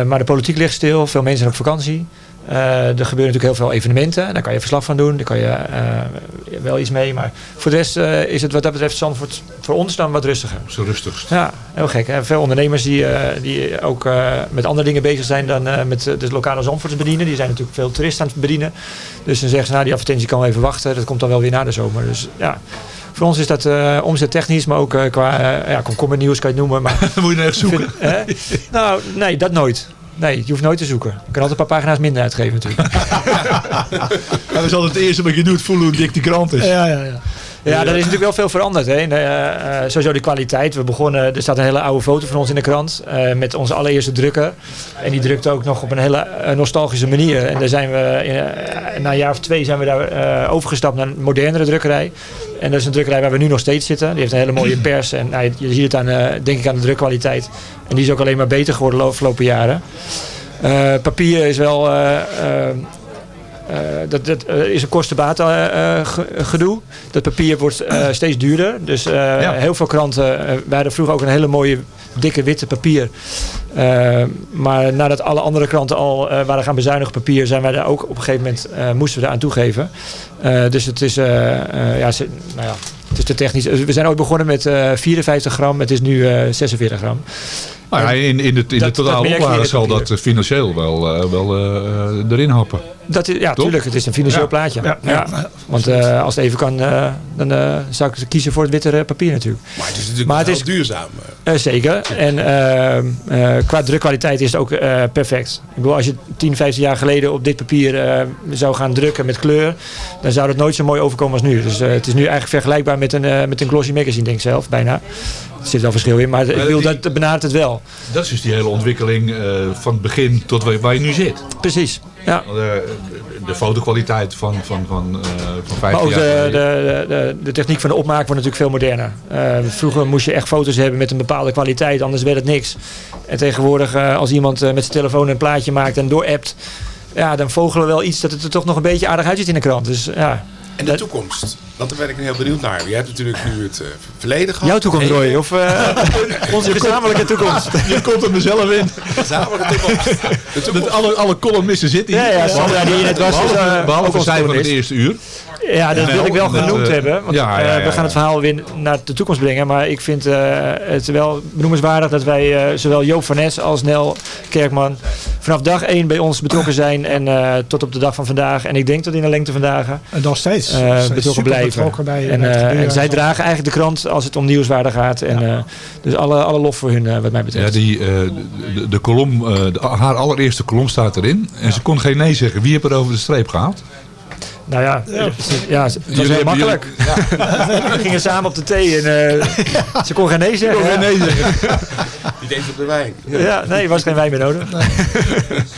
Maar de politiek ligt stil. Veel mensen zijn op vakantie. Eh, er gebeuren natuurlijk heel veel evenementen. Daar kan je verslag van doen. Daar kan je eh, wel iets mee. Maar voor de rest eh, is het wat dat betreft Zandvoort voor ons dan wat rustiger. Zo rustigst. Ja, heel gek. Hè? Veel ondernemers die, die ook met andere dingen bezig zijn dan met de lokale Zandvoorts bedienen. Die zijn natuurlijk veel toeristen aan het bedienen. Dus dan zeggen ze, nou die advertentie kan wel even wachten. Dat komt dan wel weer na de zomer. Dus ja, voor ons is dat eh omzettechnisch, maar ook qua eh ja, komkommernieuws kan je het noemen. Maar, Moet je nou echt zoeken? Hè? Nou, nee, dat nooit. Nee, je hoeft nooit te zoeken. Je kan altijd een paar pagina's minder uitgeven natuurlijk. dat is altijd het eerste wat je doet, voelen hoe dik die krant is. Ja, ja, ja. Ja, er is natuurlijk wel veel veranderd. Hè. En, eh, eh, sowieso de kwaliteit. We begonnen, er staat een hele oude foto van ons in de krant. eh, met onze allereerste drukker. En die drukte ook nog op een hele nostalgische manier. En daar zijn we, na een jaar of twee zijn we daar overgestapt naar een modernere drukkerij. En dat is een drukkerij waar we nu nog steeds zitten. Die heeft een hele mooie pers. En nou, je, ziet het aan, denk ik aan de drukkwaliteit. En die is ook alleen maar beter geworden de afgelopen jaren. Papier is wel... eh, dat, dat eh, is een kostenbaten eh, ge- gedoe. Dat papier wordt steeds duurder. Dus heel veel kranten, wij hadden vroeger ook een hele mooie dikke witte papier. Maar nadat alle andere kranten al waren gaan bezuinigen op papier, zijn wij daar ook op een gegeven moment moesten we eraan toegeven. Eh, dus het is, ja, ze- nou ja, het is te technisch. We zijn ooit begonnen met eh 54 gram, het is nu eh 46 gram. Nou ja, in, in de, in Dat- totale zal dat financieel wel, wel erin happen. Dat is, ja, Toch? tuurlijk. Het is een financieel plaatje. Ja, Ja, ja. Want eh, als het even kan, eh, dan eh, zou ik kiezen voor het witte papier natuurlijk. Maar het is natuurlijk Maar het is- duurzaam. Zeker. En eh, eh, qua drukkwaliteit is het ook perfect. Ik bedoel, als je 10, 15 jaar geleden op dit papier zou gaan drukken met kleur, dan zou het nooit zo mooi overkomen als nu. Dus het is nu eigenlijk vergelijkbaar met een, met een glossy magazine, denk ik zelf, bijna. Er zit wel verschil in, maar ik wil dat dat benadert het wel. Dat is dus die hele ontwikkeling eh, van het begin tot waar, waar je nu zit. Precies. Ja. De, de fotokwaliteit van, van, van, eh van 15 Maar ook jaar de, geleden. de, de, de techniek van de opmaak wordt natuurlijk veel moderner. Eh, vroeger moest je echt foto's hebben met een bepaalde kwaliteit, anders werd het niks. En tegenwoordig, eh, als iemand eh, met zijn telefoon een plaatje maakt en doorappt, ja, dan vogelen we wel iets dat het er toch nog een beetje aardig uitziet in de krant. Dus ja. En de toekomst? Want daar ben ik heel benieuwd naar. Jij hebt natuurlijk nu het eh, verleden gehad. Jouw toekomst, Roy, of eh, onze gezamenlijke toekomst? Je komt er mezelf in. Gezamenlijke toekomst. Met alle, alle columnisten zitten hier. Ja, ja, Sandra die hier net was, Behalve, eh, behalve onze zij van het eerste uur. Ja, dat wil ik wel genoemd hebben. Want ja, ja, eh, ja, we gaan het verhaal weer naar de toekomst brengen. Maar ik vind eh, het wel benoemenswaardig dat wij eh, zowel Joop van Nes als Nel Kerkman vanaf dag één bij ons betrokken zijn. En eh, tot op de dag van vandaag. En ik denk tot in de lengte van dagen. En nog steeds. eh, betrokken blijven. betrokken bij- en, en zij dragen eigenlijk de krant als het om nieuwswaarde gaat. En, eh, dus alle, alle lof voor hun eh, wat mij betreft. Ja, die, eh, de, de kolom, eh, de- haar allereerste kolom staat erin. En ze kon geen nee zeggen. Wie heeft er over de streep gehaald? Nou ja, ja. het was heel makkelijk. We gingen samen op de thee en eh, ze kon geen nee zeggen. kon geen nee zeggen. Die deed op de wijn. Ja, nee, er was geen wijn meer nodig.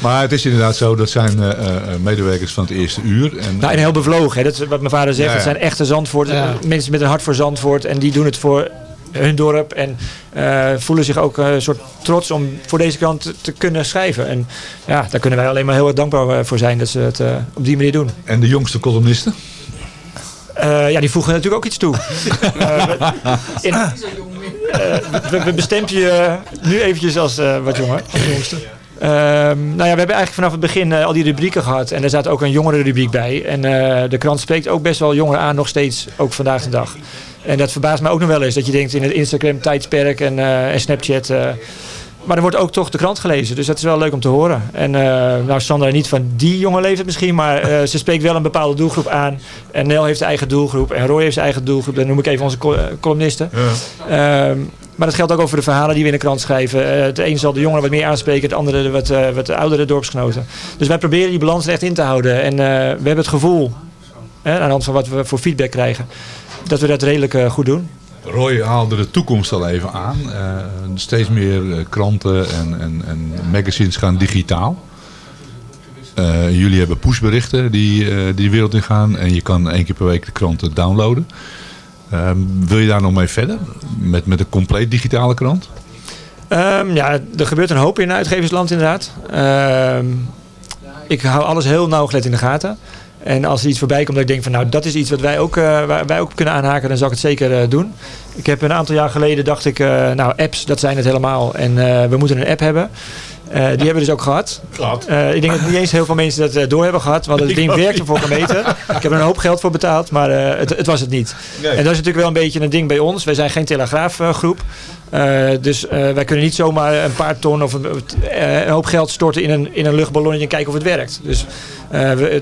Maar het is inderdaad zo, dat zijn eh, eh, medewerkers van het eerste uur. En, Nou, en heel bevlogen. Hè. Dat is wat mijn vader zegt. Ja, ja. Het zijn echte Zandvoort. Ja. Mensen met een hart voor Zandvoort. En die doen het voor hun dorp. En eh, voelen zich ook een soort trots om voor deze krant te, kunnen schrijven. En ja, daar kunnen wij alleen maar heel erg dankbaar eh, voor zijn dat ze het eh, op die manier doen. En de jongste columnisten? Eh, ja, die voegen natuurlijk ook iets toe. Eh, we- in- eh, we, we bestempelen je nu eventjes als eh, wat jonger. Ehm, nou ja, we hebben eigenlijk vanaf het begin eh, al die rubrieken gehad. En er zat ook een jongere rubriek bij. En eh, de krant spreekt ook best wel jongeren aan, nog steeds, ook vandaag de dag. En dat verbaast me ook nog wel eens. Dat je denkt in het Instagram-tijdsperk en, eh, en Snapchat... eh, maar er wordt ook toch de krant gelezen. Dus dat is wel leuk om te horen. En eh, nou, Sandra niet van die jonge leeftijd misschien. Maar ze spreekt wel een bepaalde doelgroep aan. En Nel heeft zijn eigen doelgroep. En Roy heeft zijn eigen doelgroep. Dan noem ik even onze col- columnisten. Ehm, maar dat geldt ook over de verhalen die we in de krant schrijven. Het een zal de jongeren wat meer aanspreken. Het andere de wat, wat oudere dorpsgenoten. Dus wij proberen die balans echt in te houden. En we hebben het gevoel, hè, aan de hand van wat we voor feedback krijgen... dat we dat redelijk eh, goed doen. Roy haalde de toekomst al even aan. Eh, steeds meer eh, kranten en, en, en magazines gaan digitaal. Jullie hebben pushberichten die, die de wereld in gaan. En je kan één keer per week de kranten downloaden. Ehm, wil je daar nog mee verder? Met, met een compleet digitale krant? Ehm, ja, er gebeurt een hoop in uitgeversland inderdaad. Ehm, ik hou alles heel nauwgelet in de gaten. En als er iets voorbij komt dat ik denk van nou dat is iets wat wij ook, eh, waar wij ook kunnen aanhaken, dan zal ik het zeker eh, doen. Ik heb een aantal jaar geleden dacht ik, eh, nou apps dat zijn het helemaal. En we moeten een app hebben. Die hebben we dus ook gehad. Eh, ik denk dat niet eens heel veel mensen dat door hebben gehad. Want het Ik ding werkte voor gemeten. Ik heb er een hoop geld voor betaald, maar het, het was het niet. Nee. En dat is natuurlijk wel een beetje een ding bij ons. Wij zijn geen telegraafgroep. Eh, dus eh, wij kunnen niet zomaar een paar ton of een, eh, een hoop geld storten in een, in een luchtballonnetje en kijken of het werkt. Dus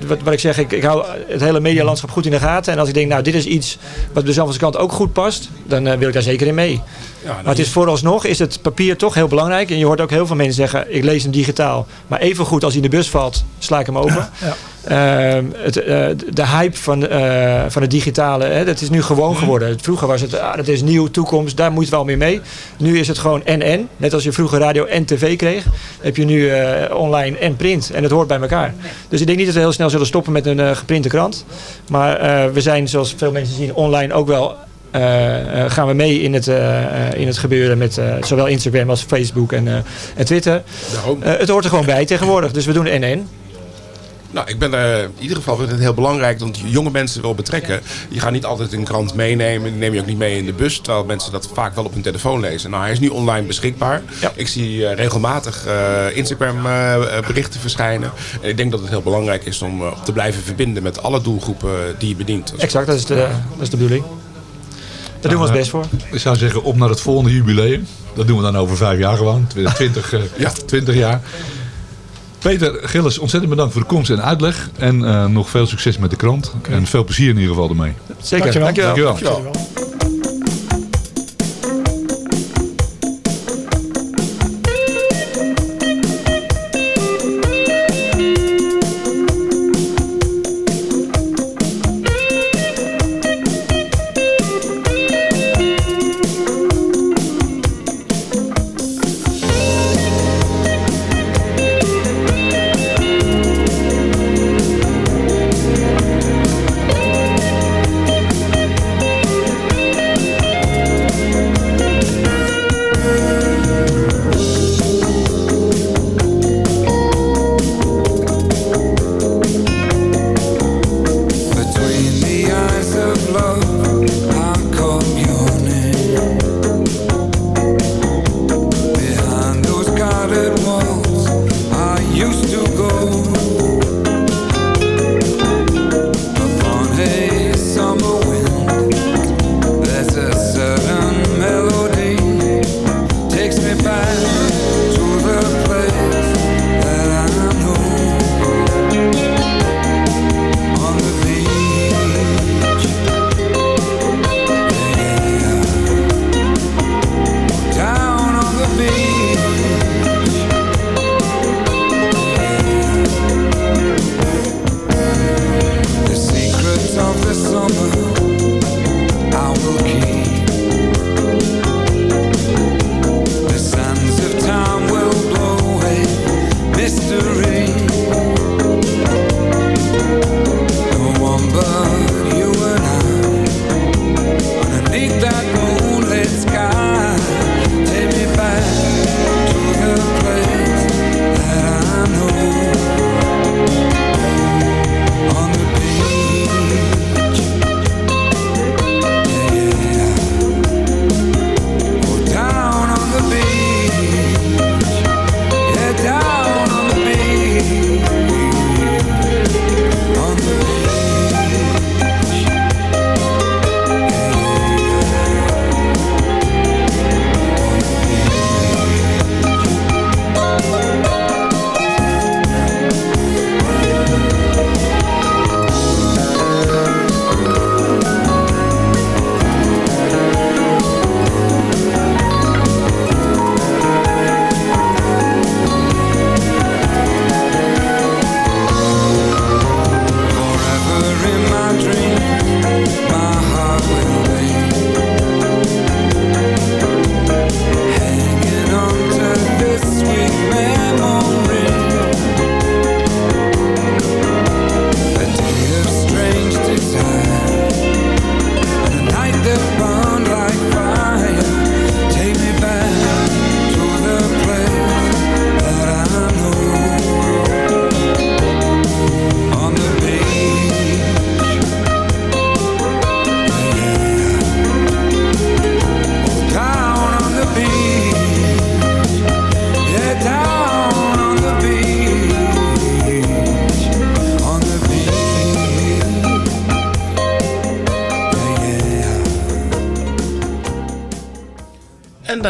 wat, wat ik zeg, ik, ik hou het hele medialandschap goed in de gaten. En als ik denk, nou dit is iets wat de Zandvoortse kant ook goed past, dan wil ik daar zeker in mee. maar het is vooralsnog is het papier toch heel belangrijk. En je hoort ook heel veel mensen zeggen, ik lees hem digitaal. Maar even goed als hij in de bus valt, sla ik hem over. Ja. Ehm, het, eh, de hype van, eh, van het digitale, hè, dat is nu gewoon geworden. Vroeger was het, ah, dat is nieuw, toekomst, daar moet wel mee mee. Nu is het gewoon en-en. Net als je vroeger radio en tv kreeg, heb je nu eh, online en print. En het hoort bij elkaar. Dus ik denk niet dat we heel snel zullen stoppen met een geprinte krant. Maar we zijn, zoals veel mensen zien, online ook wel... gaan we mee in het, in het gebeuren met zowel Instagram als Facebook en, en Twitter. Het hoort er gewoon bij tegenwoordig. Dus we doen en-en. Nou, ik ben er in ieder geval vind het heel belangrijk dat je jonge mensen wil betrekken. Je gaat niet altijd een krant meenemen. Die neem je ook niet mee in de bus. Terwijl mensen dat vaak wel op hun telefoon lezen. Nou, hij is nu online beschikbaar. Ik zie eh, regelmatig eh, Instagram eh, berichten verschijnen. En ik denk dat het heel belangrijk is om eh, te blijven verbinden met alle doelgroepen die je bedient. Exact, dat is de, dat is de bedoeling. Daar doen we ons best voor. Ik zou zeggen, op naar het volgende jubileum. Dat doen we dan over vijf jaar gewoon. 20, eh, ja, 20 jaar. Peter Gillis, ontzettend bedankt voor de komst en uitleg. En eh, nog veel succes met de krant. En veel plezier in ieder geval ermee. Zeker. Dankjewel. Dankjewel.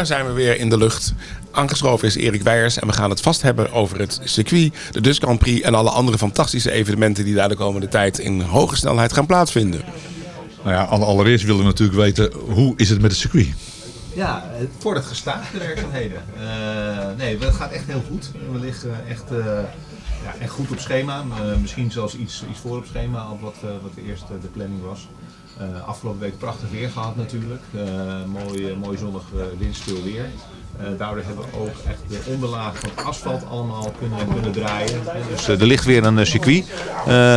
Daar zijn we weer in de lucht. Aangeschoven is Erik Weijers en we gaan het vast hebben over het circuit, de Dus Grand Prix en alle andere fantastische evenementen die daar de komende tijd in hoge snelheid gaan plaatsvinden. Nou ja, alle- allereerst willen we natuurlijk weten, hoe is het met het circuit? Ja, het wordt gestaakt de werkzaamheden. Eh, nee, het gaat echt heel goed. We liggen echt, eh, ja, echt goed op schema. Eh, misschien zelfs iets, iets voor op schema, op wat, eh, wat de eerste de planning was. Eh, afgelopen week prachtig weer gehad natuurlijk. Eh, mooi, eh, mooi zonnig windstil weer. Daardoor hebben we ook echt de onderlaag van het asfalt allemaal kunnen, kunnen draaien. Dus er ligt weer een circuit.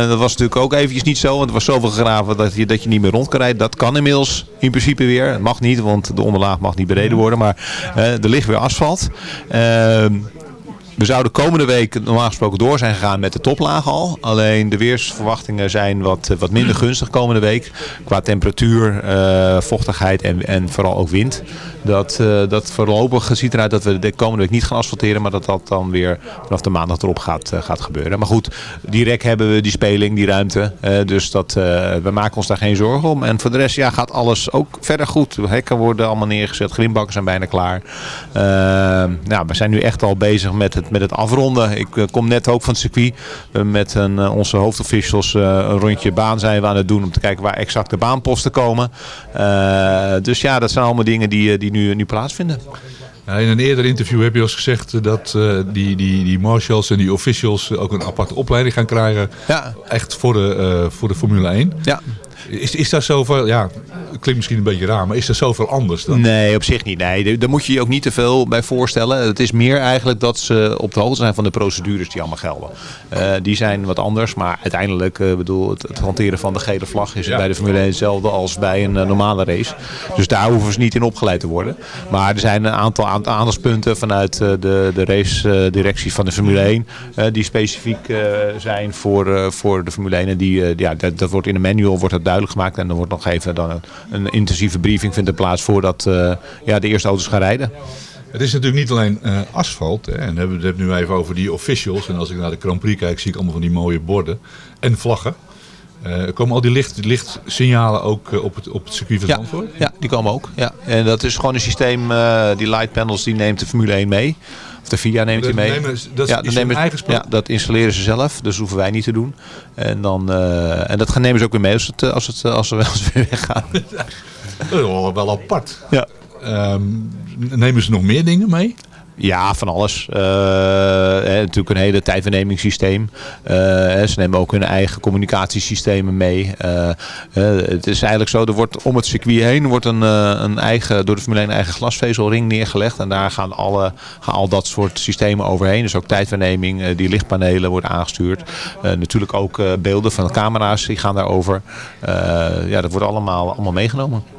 Dat was natuurlijk ook eventjes niet zo, want er was zoveel gegraven dat je, dat je niet meer rond kan rijden. Dat kan inmiddels in principe weer. Het mag niet, want de onderlaag mag niet bereden worden. Maar er ligt weer asfalt. We zouden komende week normaal gesproken door zijn gegaan met de toplaag al. Alleen de weersverwachtingen zijn wat, wat minder gunstig komende week. Qua temperatuur, eh, vochtigheid en, en vooral ook wind. Dat, eh, dat voorlopig ziet eruit dat we de komende week niet gaan asfalteren. Maar dat dat dan weer vanaf de maandag erop gaat, eh, gaat gebeuren. Maar goed, direct hebben we die speling, die ruimte. Eh, dus dat, eh, we maken ons daar geen zorgen om. En voor de rest ja, gaat alles ook verder goed. Hekken worden allemaal neergezet. Grindbakken zijn bijna klaar. Eh, nou, we zijn nu echt al bezig met het, met het afronden. Ik eh, kom net ook van het circuit. Eh, met een, eh, onze hoofdofficials een rondje baan zijn we aan het doen. Om te kijken waar exact de baanposten komen. Dus ja, dat zijn allemaal dingen die, die nu, nu plaatsvinden. Ja, in een eerder interview heb je al gezegd dat die, die, die marshals en die officials ook een aparte opleiding gaan krijgen. Ja. Echt voor de, voor de Formule 1. Ja. Is, is daar zoveel, ja, het klinkt misschien een beetje raar, maar is er zoveel anders dan? Nee, op zich niet. Nee, daar moet je je ook niet te veel bij voorstellen. Het is meer eigenlijk dat ze op de hoogte zijn van de procedures die allemaal gelden. Eh, die zijn wat anders, maar uiteindelijk, eh, bedoel, het, het hanteren van de gele vlag is Ja. bij de Formule 1 hetzelfde als bij een eh, normale race. Dus daar hoeven ze niet in opgeleid te worden. Maar er zijn een aantal aan- aandachtspunten vanuit de, de race directie van de Formule 1 eh, die specifiek zijn voor, voor de Formule 1. En die, ja, dat, dat wordt in de manual wordt dat duidelijk gemaakt en er wordt nog even dan een, een intensieve briefing vindt er plaats voordat eh, ja, de eerste auto's gaan rijden. Het is natuurlijk niet alleen eh, asfalt. Hè, en we hebben het nu even over die officials. En als ik naar de Grand Prix kijk, zie ik allemaal van die mooie borden en vlaggen. Eh, komen al die licht, lichtsignalen ook op, het, op het circuit van Ja, Zandvoort? ja, die komen ook. Ja. En dat is gewoon een systeem, die light panels, die neemt de Formule 1 mee. Of de FIA neemt Dat die mee. nemen ze- dat ja, nemen, eigen spul? ja, dat installeren ze zelf, dus hoeven wij niet te doen. En, dan, eh, en dat gaan nemen ze ook weer mee als, het, eh, als, het, als we als we weer weggaan. Dat is wel, wel apart. Ja. Ehm, nemen ze nog meer dingen mee? Ja, van alles. Eh, natuurlijk een hele tijdvernemingssysteem. Eh, ze nemen ook hun eigen communicatiesystemen mee. Eh, het is eigenlijk zo, er wordt om het circuit heen wordt een, een eigen, door de Formule 1 een eigen glasvezelring neergelegd. En daar gaan, alle, gaan al dat soort systemen overheen. Dus ook tijdverneming, die lichtpanelen worden aangestuurd. Natuurlijk ook beelden van camera's, die gaan daarover. Ja, dat wordt allemaal, allemaal meegenomen.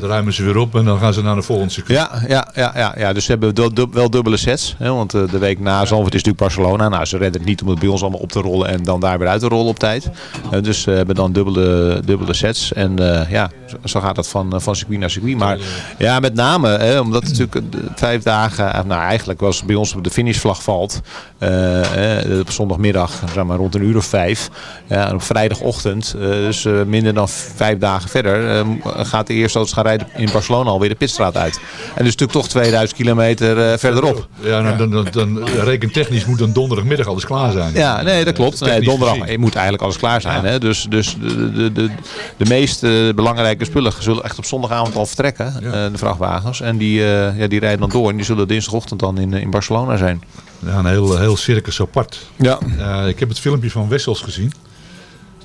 Dat ruimen ze weer op en dan gaan ze naar de volgende circuit. Ja, ja, ja, ja, ja. dus ze hebben wel dubbele sets. Hè, want eh, de week na Zalvoort is natuurlijk Barcelona. Nou, ze redden het niet om het bij ons allemaal op te rollen en dan daar weer uit te rollen op tijd. Eh, dus ze hebben dan dubbele, dubbele sets. En eh, ja, zo, gaat dat van, van circuit naar circuit. Maar ja, met name, hè, omdat het natuurlijk vijf dagen, nou eigenlijk was bij ons op de finishvlag valt. eh, op zondagmiddag, zeg maar rond een uur of vijf. Ja, en op vrijdagochtend, dus minder dan vijf dagen verder, gaat de eerste auto's rijden in Barcelona alweer de pitstraat uit. En dus natuurlijk toch 2000 kilometer eh, verderop. Ja, nou, dan, dan, dan, rekentechnisch moet dan donderdagmiddag alles klaar zijn. Ja, nee, dat klopt. Nee, donderdag gezien. moet eigenlijk alles klaar zijn. Hè? Dus, dus de, de, de, de meest eh, belangrijke spullen zullen echt op zondagavond al vertrekken, eh, de vrachtwagens. En die, eh, ja, die rijden dan door en die zullen dinsdagochtend dan in, eh, in Barcelona zijn. Ja, een heel, heel circus apart. Ja. Eh, ik heb het filmpje van Wessels gezien.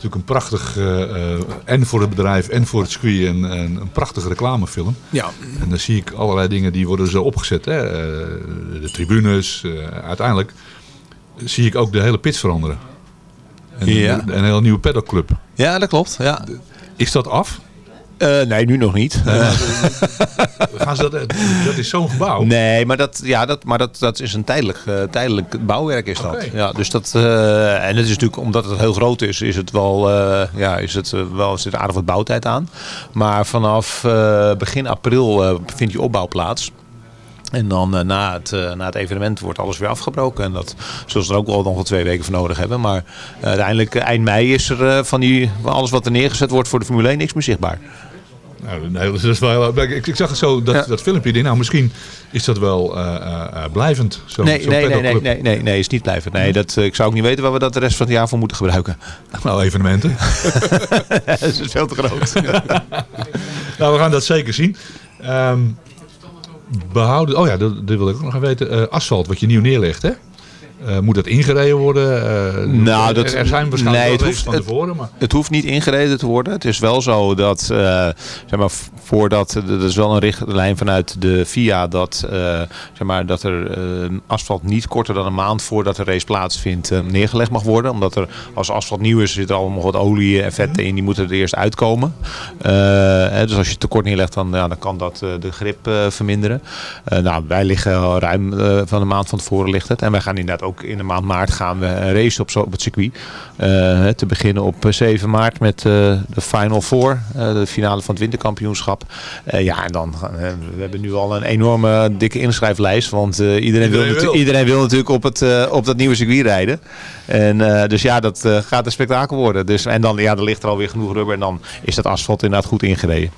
Natuurlijk een prachtig, eh, eh, en voor het bedrijf en voor het circuit, een, een, prachtige reclamefilm. Ja. En dan zie ik allerlei dingen die worden zo opgezet. Hè? Eh, de tribunes, uiteindelijk zie ik ook de hele pits veranderen. En Ja. een, een hele nieuwe paddockclub. Ja, dat klopt. Ja. Is dat af? Eh, nee, nu nog niet. Gaan ze dat, dat is zo'n gebouw. Nee, maar dat, ja, dat, maar dat, dat is een tijdelijk, eh, tijdelijk bouwwerk is dat. Ja, dus dat eh, en het is natuurlijk, omdat het heel groot is, is het wel, ja, is het wel zit aardig wat bouwtijd aan. Maar vanaf begin april vindt die opbouw plaats. En dan na, het, na het evenement wordt alles weer afgebroken. En dat zullen ze er ook wel nog wel twee weken voor nodig hebben. Maar uiteindelijk eind mei is er van die, van alles wat er neergezet wordt voor de Formule 1 niks meer zichtbaar. Nou, nee, dat is wel, ik, ik zag het zo, dat, dat filmpje. denk, Nou, misschien is dat wel eh, eh, blijvend. Zo, nee, zo'n nee, nee, nee, nee, nee, nee, is niet blijven. Nee, dat, ik zou ook niet weten waar we dat de rest van het jaar voor moeten gebruiken. Nou, evenementen. dat is veel te groot. nou, we gaan dat zeker zien. Ehm, behouden, oh ja, dat, wil ik ook nog even weten. Asfalt, wat je nieuw neerlegt, hè? Eh, moet dat ingereden worden? Nou, dat, er, zijn waarschijnlijk nee, het hoeft, van tevoren, maar... het hoeft niet ingereden te worden. Het is wel zo dat, eh, zeg maar, voordat, er is wel een richtlijn vanuit de FIA dat, zeg maar, dat er asfalt niet korter dan een maand voordat de race plaatsvindt neergelegd mag worden. Omdat er, als asfalt nieuw is, zit er allemaal wat olie en vetten in, die moeten er eerst uitkomen. Hè, dus als je het te kort neerlegt, dan, ja, dan kan dat de grip verminderen. Nou, wij liggen ruim van een maand van tevoren ligt het. En wij gaan inderdaad ook in de maand maart gaan we een race op, het circuit. Eh, te beginnen op eh, 7 maart met eh, de Final Four, eh, de finale van het winterkampioenschap. Eh, ja, en dan we hebben nu al een enorme dikke inschrijflijst. Want eh, iedereen, wil, Iedereen wil. iedereen wil natuurlijk op, het, eh, op dat nieuwe circuit rijden. En, eh, dus ja, dat eh, gaat een spektakel worden. Dus, en dan, ja, er ligt er alweer genoeg rubber en dan is dat asfalt inderdaad goed ingereden.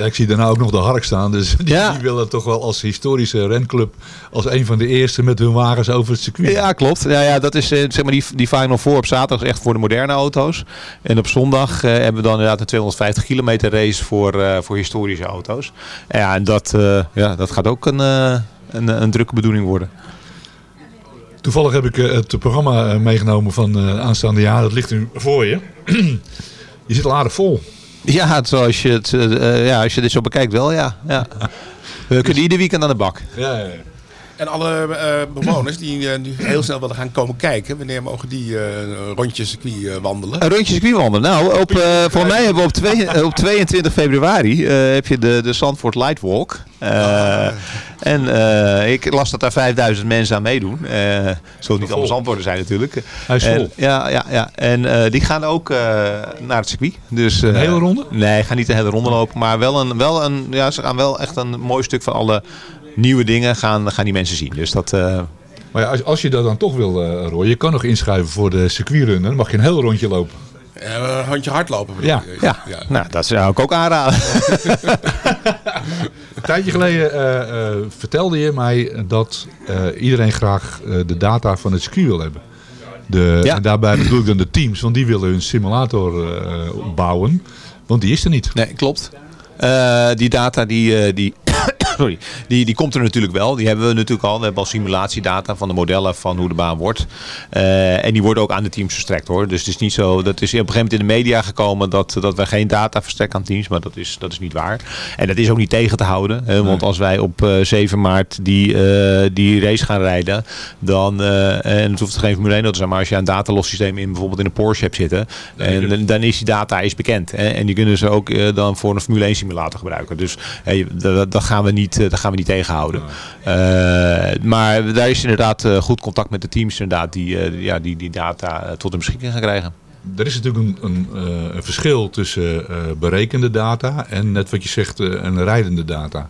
Ja, ik zie daarna ook nog de Hark staan. Dus die, Ja. die willen toch wel als historische renclub... als een van de eerste met hun wagens over het circuit. Ja, klopt. Ja, ja, dat is eh, zeg maar die, die Final Four op zaterdag is echt voor de moderne auto's. En op zondag eh, hebben we dan inderdaad een 250 kilometer race voor, eh, voor historische auto's. Ja, en dat, ja, dat gaat ook een, een, een drukke bedoeling worden. Toevallig heb ik het programma meegenomen van aanstaande jaar. Dat ligt nu voor je. je zit al aardig vol. Ja, zoals je, het, eh, eh, ja, als je dit zo bekijkt wel, ja. ja. We kunnen ieder weekend aan de bak. Ja. En alle eh, bewoners die eh, nu heel snel willen gaan komen kijken, wanneer mogen die eh rondjes circuit eh, wandelen? Een rondje circuitwandelen. Nou, op, eh voor mij hebben we op, twee, eh, op 22 februari eh, heb je de, de Zandvoort Lightwalk. Eh, En eh, ik las dat daar 5000 mensen aan meedoen. Eh zullen niet allemaal Zandvoorten zijn natuurlijk. Hij is vol. En, ja, ja, ja. En eh, die gaan ook eh, naar het circuit. Dus, Een eh, hele ronde? Nee, gaan niet de hele ronde lopen. Maar wel een, wel een, ja, ze gaan wel echt een mooi stuk van alle nieuwe dingen gaan, gaan die mensen zien. Dus dat... eh, Maar ja, als, als je dat dan toch wil, eh Roy, je kan nog inschrijven voor de circuitrun. Dan mag je een heel rondje lopen. Een handje hardlopen bedoel Ja. ja, nou dat zou ik ook aanraden. Een tijdje geleden eh, eh, vertelde je mij dat eh, iedereen graag eh, de data van het circuit wil hebben. De, Ja. En daarbij bedoel ik dan de teams, want die willen hun simulator eh, bouwen. Want die is er niet. Nee, klopt. Eh, die data die, eh, die, sorry, die, die komt er natuurlijk wel. Die hebben we natuurlijk al. We hebben al simulatiedata van de modellen van hoe de baan wordt. Eh, en die worden ook aan de teams verstrekt hoor. Dus het is niet zo. Dat is op een gegeven moment in de media gekomen dat, dat wij geen data verstrekken aan teams. Maar dat is, dat is niet waar. En dat is ook niet tegen te houden. Hè, want als wij op eh, 7 maart die, eh, die race gaan rijden. Dan, eh, en het hoeft geen Formule 1 te zijn. Maar als je een datalos-systeem in bijvoorbeeld in een Porsche hebt zitten. En dan is die data is bekend. Hè, en die kunnen ze ook eh, dan voor een Formule 1 simulator gebruiken. Dus hey, dat, dat, gaan we niet, eh, dat gaan we niet tegenhouden. Eh, maar daar is inderdaad eh, goed contact met de teams inderdaad, die, ja, die die data tot hun beschikking gaan krijgen. Er is natuurlijk een, een, een verschil tussen berekende data en net wat je zegt, een rijdende data.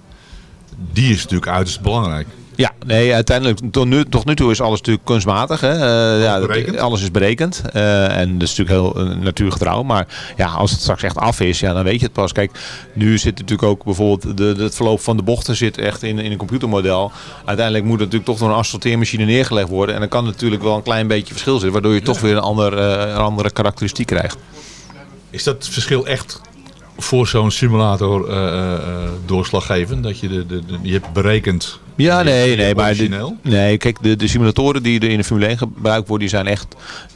Die is natuurlijk uiterst belangrijk. Ja, nee, uiteindelijk, tot nu, tot nu toe is alles natuurlijk kunstmatig. Hè? Eh, ja, dat- berekend? alles is berekend. Eh, en dat is natuurlijk heel eh, natuurgetrouw. Maar ja, als het straks echt af is, ja, dan weet je het pas. Kijk, nu zit natuurlijk ook bijvoorbeeld de, de, het verloop van de bochten zit echt in, in een computermodel. Uiteindelijk moet het natuurlijk toch door een asfalteermachine neergelegd worden. En dan kan natuurlijk wel een klein beetje verschil zitten. Waardoor je toch weer een, ander, een andere karakteristiek krijgt. Is dat verschil echt voor zo'n simulator eh, eh, eh, doorslaggevend? Dat je, de, de, de- je hebt berekend Ja, nee, nee, maar de, nee, kijk, de, de simulatoren die er in de Formule 1 gebruikt worden, die zijn echt,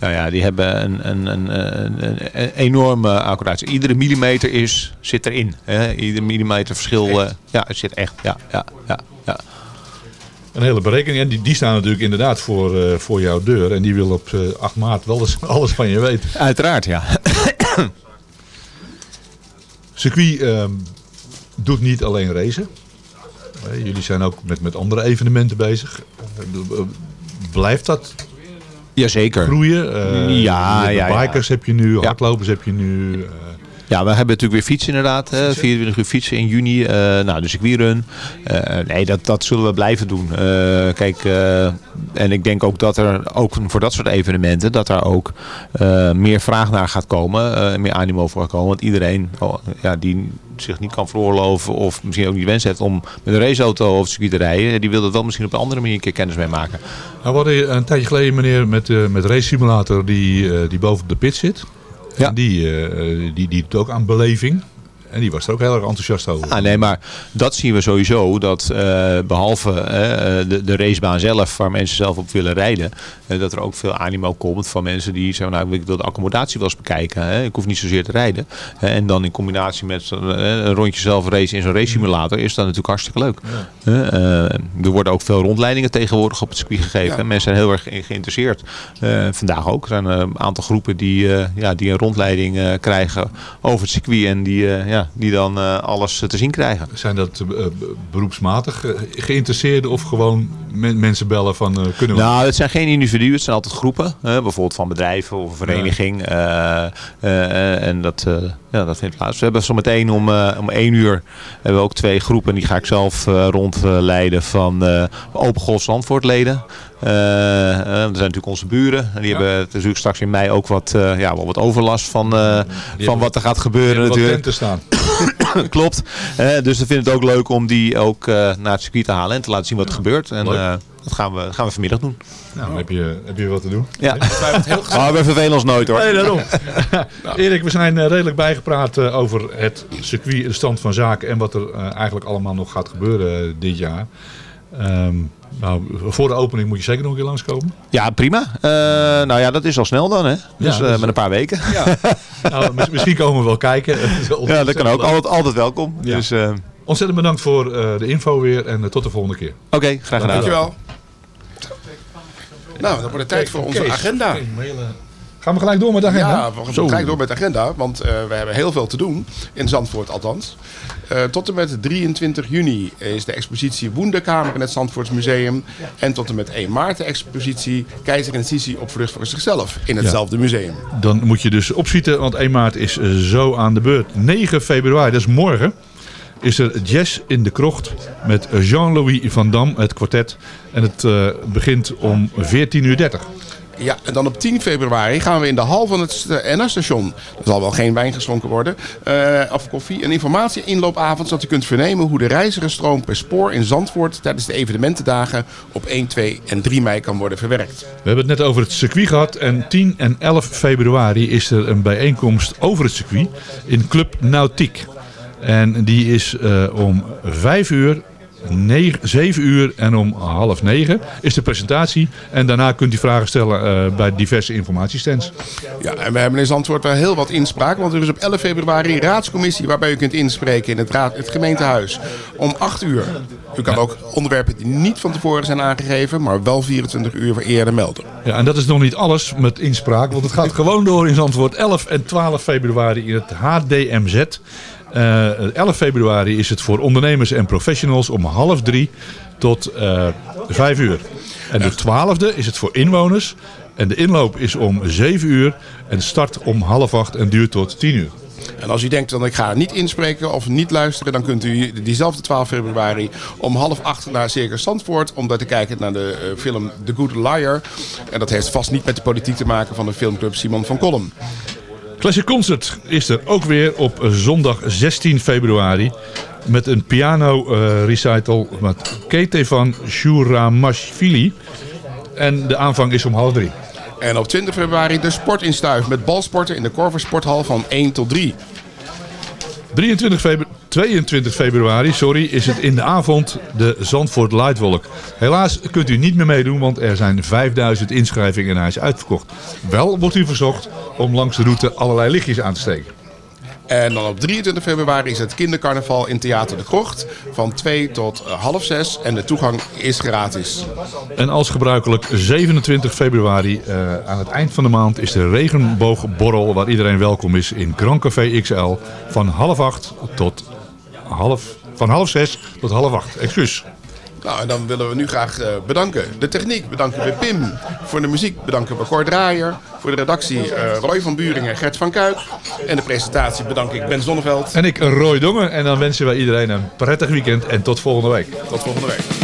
nou ja, die hebben een, een, een, een, een- enorme accuratie. Iedere millimeter is, zit erin. Hè? Ieder millimeter verschil, ja, het zit echt, ja, ja, ja, ja. Een hele berekening. En die, die staan natuurlijk inderdaad voor, voor jouw deur. En die wil op eh, 8 maart wel eens alles van je weten. Uiteraard, ja. Circuit ehm, doet niet alleen racen. Eh, jullie zijn ook met, met andere evenementen bezig. Eh, Blijft dat Jazeker. groeien? Eh, Ja, ja, ja. Bikers heb je nu, hardlopers heb je nu. Ja, we hebben natuurlijk weer fietsen inderdaad. Hè, 24 uur fietsen in juni. eh nou, de circuitrun. Eh nee, dat, dat zullen we blijven doen. Eh, kijk, en ik denk ook dat er ook voor dat soort evenementen... dat er ook meer vraag naar gaat komen. meer animo voor gaat komen. Want iedereen oh, ja, die zich niet kan veroorloven... of misschien ook niet wens heeft om met een raceauto het circuit te rijden... die wil dat wel misschien op een andere manier een keer kennis mee maken. Nou, we hadden een tijdje geleden meneer met, met Race Simulator die, die boven op de pit zit. Ja. Die, eh, eh, die, die doet ook aan beleving. En die was er ook heel erg enthousiast over. Ah, nee, maar dat zien we sowieso. Dat eh, behalve eh, de, de racebaan zelf, waar mensen zelf op willen rijden. eh, dat er ook veel animo komt van mensen die zeggen, nou ik wil de accommodatie wel eens bekijken. Hè. Ik hoef niet zozeer te rijden. En dan in combinatie met een rondje zelf racen in zo'n race simulator is dat natuurlijk hartstikke leuk. Eh, er worden ook veel rondleidingen tegenwoordig op het circuit gegeven. Mensen zijn heel erg ge- geïnteresseerd. Vandaag ook. Er zijn een aantal groepen die, ja, die een rondleiding krijgen over het circuit. En die, eh, ja, die dan eh, alles te zien krijgen. Zijn dat eh, beroepsmatig eh, geïnteresseerden of gewoon men- mensen bellen van eh, kunnen we... Nou, het zijn geen individuen, het zijn altijd groepen. bijvoorbeeld van bedrijven of een vereniging. eh, eh, en dat, eh, ja, dat vindt plaats. We hebben zometeen om, eh, om één uur hebben we ook twee groepen. Die ga ik zelf eh, rondleiden van eh Open Golf Zandvoort leden. Eh, eh, dat zijn natuurlijk onze buren. En die hebben natuurlijk straks in mei ook wat, eh, ja, wel wat overlast van, van wat er gaat gebeuren natuurlijk. tenten staan. Klopt. Dus we vinden het ook leuk om die ook naar het circuit te halen en te laten zien wat er gebeurt. En dat gaan we, gaan we vanmiddag doen. Nou, dan heb je, heb je wat te doen. Ja. Maar we vervelen ons nooit hoor. Nee, daarom. Erik, we zijn redelijk bijgepraat over het circuit, de stand van zaken en wat er eigenlijk allemaal nog gaat gebeuren dit jaar. Ehm, nou, voor de opening moet je zeker nog een keer langskomen. Ja, prima. Eh, nou ja, dat is al snel dan hè. Dus Ja, eh, dus- met een paar weken. Nou, mis- misschien komen we wel kijken. Ja, dat kan ook. Altijd, altijd welkom. Ja. Dus, eh, Ontzettend bedankt voor eh, de info weer en tot de volgende keer. Oké, graag gedaan. Dankjewel. Nou, dan wordt het tijd voor onze Kees, agenda. Gaan we gelijk door met de agenda? Ja, we gaan Zo. gelijk door met de agenda, want eh, we hebben heel veel te doen. In Zandvoort althans. Eh, tot en met 23 juni is de expositie Woenderkamer in het Zandvoorts Museum. En tot en met 1 maart de expositie Keizer en Sisi op vlucht voor zichzelf in hetzelfde museum. Dan moet je dus opschieten, want 1 maart is eh, zo aan de beurt. 9 februari, dat is morgen, is er Jazz in de Krocht met Jean-Louis van Dam, het kwartet. En het eh, begint om 14.30 uur. Ja, en dan op 10 februari gaan we in de hal van het NS-station. Er zal wel geen wijn geschonken worden. eh, of koffie. Een informatie-inloopavond zodat u kunt vernemen hoe de reizigersstroom per spoor in Zandvoort tijdens de evenementendagen op 1, 2 en 3 mei kan worden verwerkt. We hebben het net over het circuit gehad. En 10 en 11 februari is er een bijeenkomst over het circuit in Club Nautiek. En die is eh, om 5 uur, 9, 7 uur en om half 9 is de presentatie. En daarna kunt u vragen stellen eh, bij diverse informatiestands. Ja, en we hebben in Zandvoort wel heel wat inspraak. Want er is op 11 februari een raadscommissie waarbij u kunt inspreken in het, raad, het gemeentehuis om 8 uur. U kan ook onderwerpen die niet van tevoren zijn aangegeven, maar wel 24 uur eerder melden. Ja, en dat is nog niet alles met inspraak, want het gaat gewoon door in Zandvoort. 11 en 12 februari in het HDMZ. Eh 11 februari is het voor ondernemers en professionals om half drie tot eh 5 uur. En de 12e is het voor inwoners. En de inloop is om 7 uur en start om half acht en duurt tot 10 uur. En als u denkt dan ik ga niet inspreken of niet luisteren, dan kunt u diezelfde 12 februari om half acht naar Circus Zandvoort om daar te kijken naar de eh, film The Good Liar. En dat heeft vast niet met de politiek te maken van de filmclub Simon van Kolm. Classic Concert is er ook weer op zondag 16 februari. Met een piano eh, recital met Ketevan Shuramashvili. En de aanvang is om half drie. En op 20 februari de Sport in Stuif met balsporten in de Corver Sporthal van 1 tot 3. 23 febru- 22 februari sorry, is het in de avond de Zandvoort Lightwalk. Helaas kunt u niet meer meedoen, want er zijn 5000 inschrijvingen en hij is uitverkocht. Wel wordt u verzocht om langs de route allerlei lichtjes aan te steken. En dan op 23 februari is het kindercarnaval in Theater de Krocht van 2 tot eh, half 6 en de toegang is gratis. En als gebruikelijk 27 februari eh, aan het eind van de maand is de regenboogborrel waar iedereen welkom is in Grand Café XL van half acht tot half, van half zes tot half acht. Excuus. Nou, en dan willen we nu graag eh, bedanken. De techniek bedanken we Pim. Voor de muziek bedanken we Cor Draaier. Voor de redactie eh, Roy van Buringen en Gert van Kuik. En de presentatie bedank ik Ben Zonneveld. En ik Roy Dongen. En dan wensen wij iedereen een prettig weekend en tot volgende week. Tot volgende week.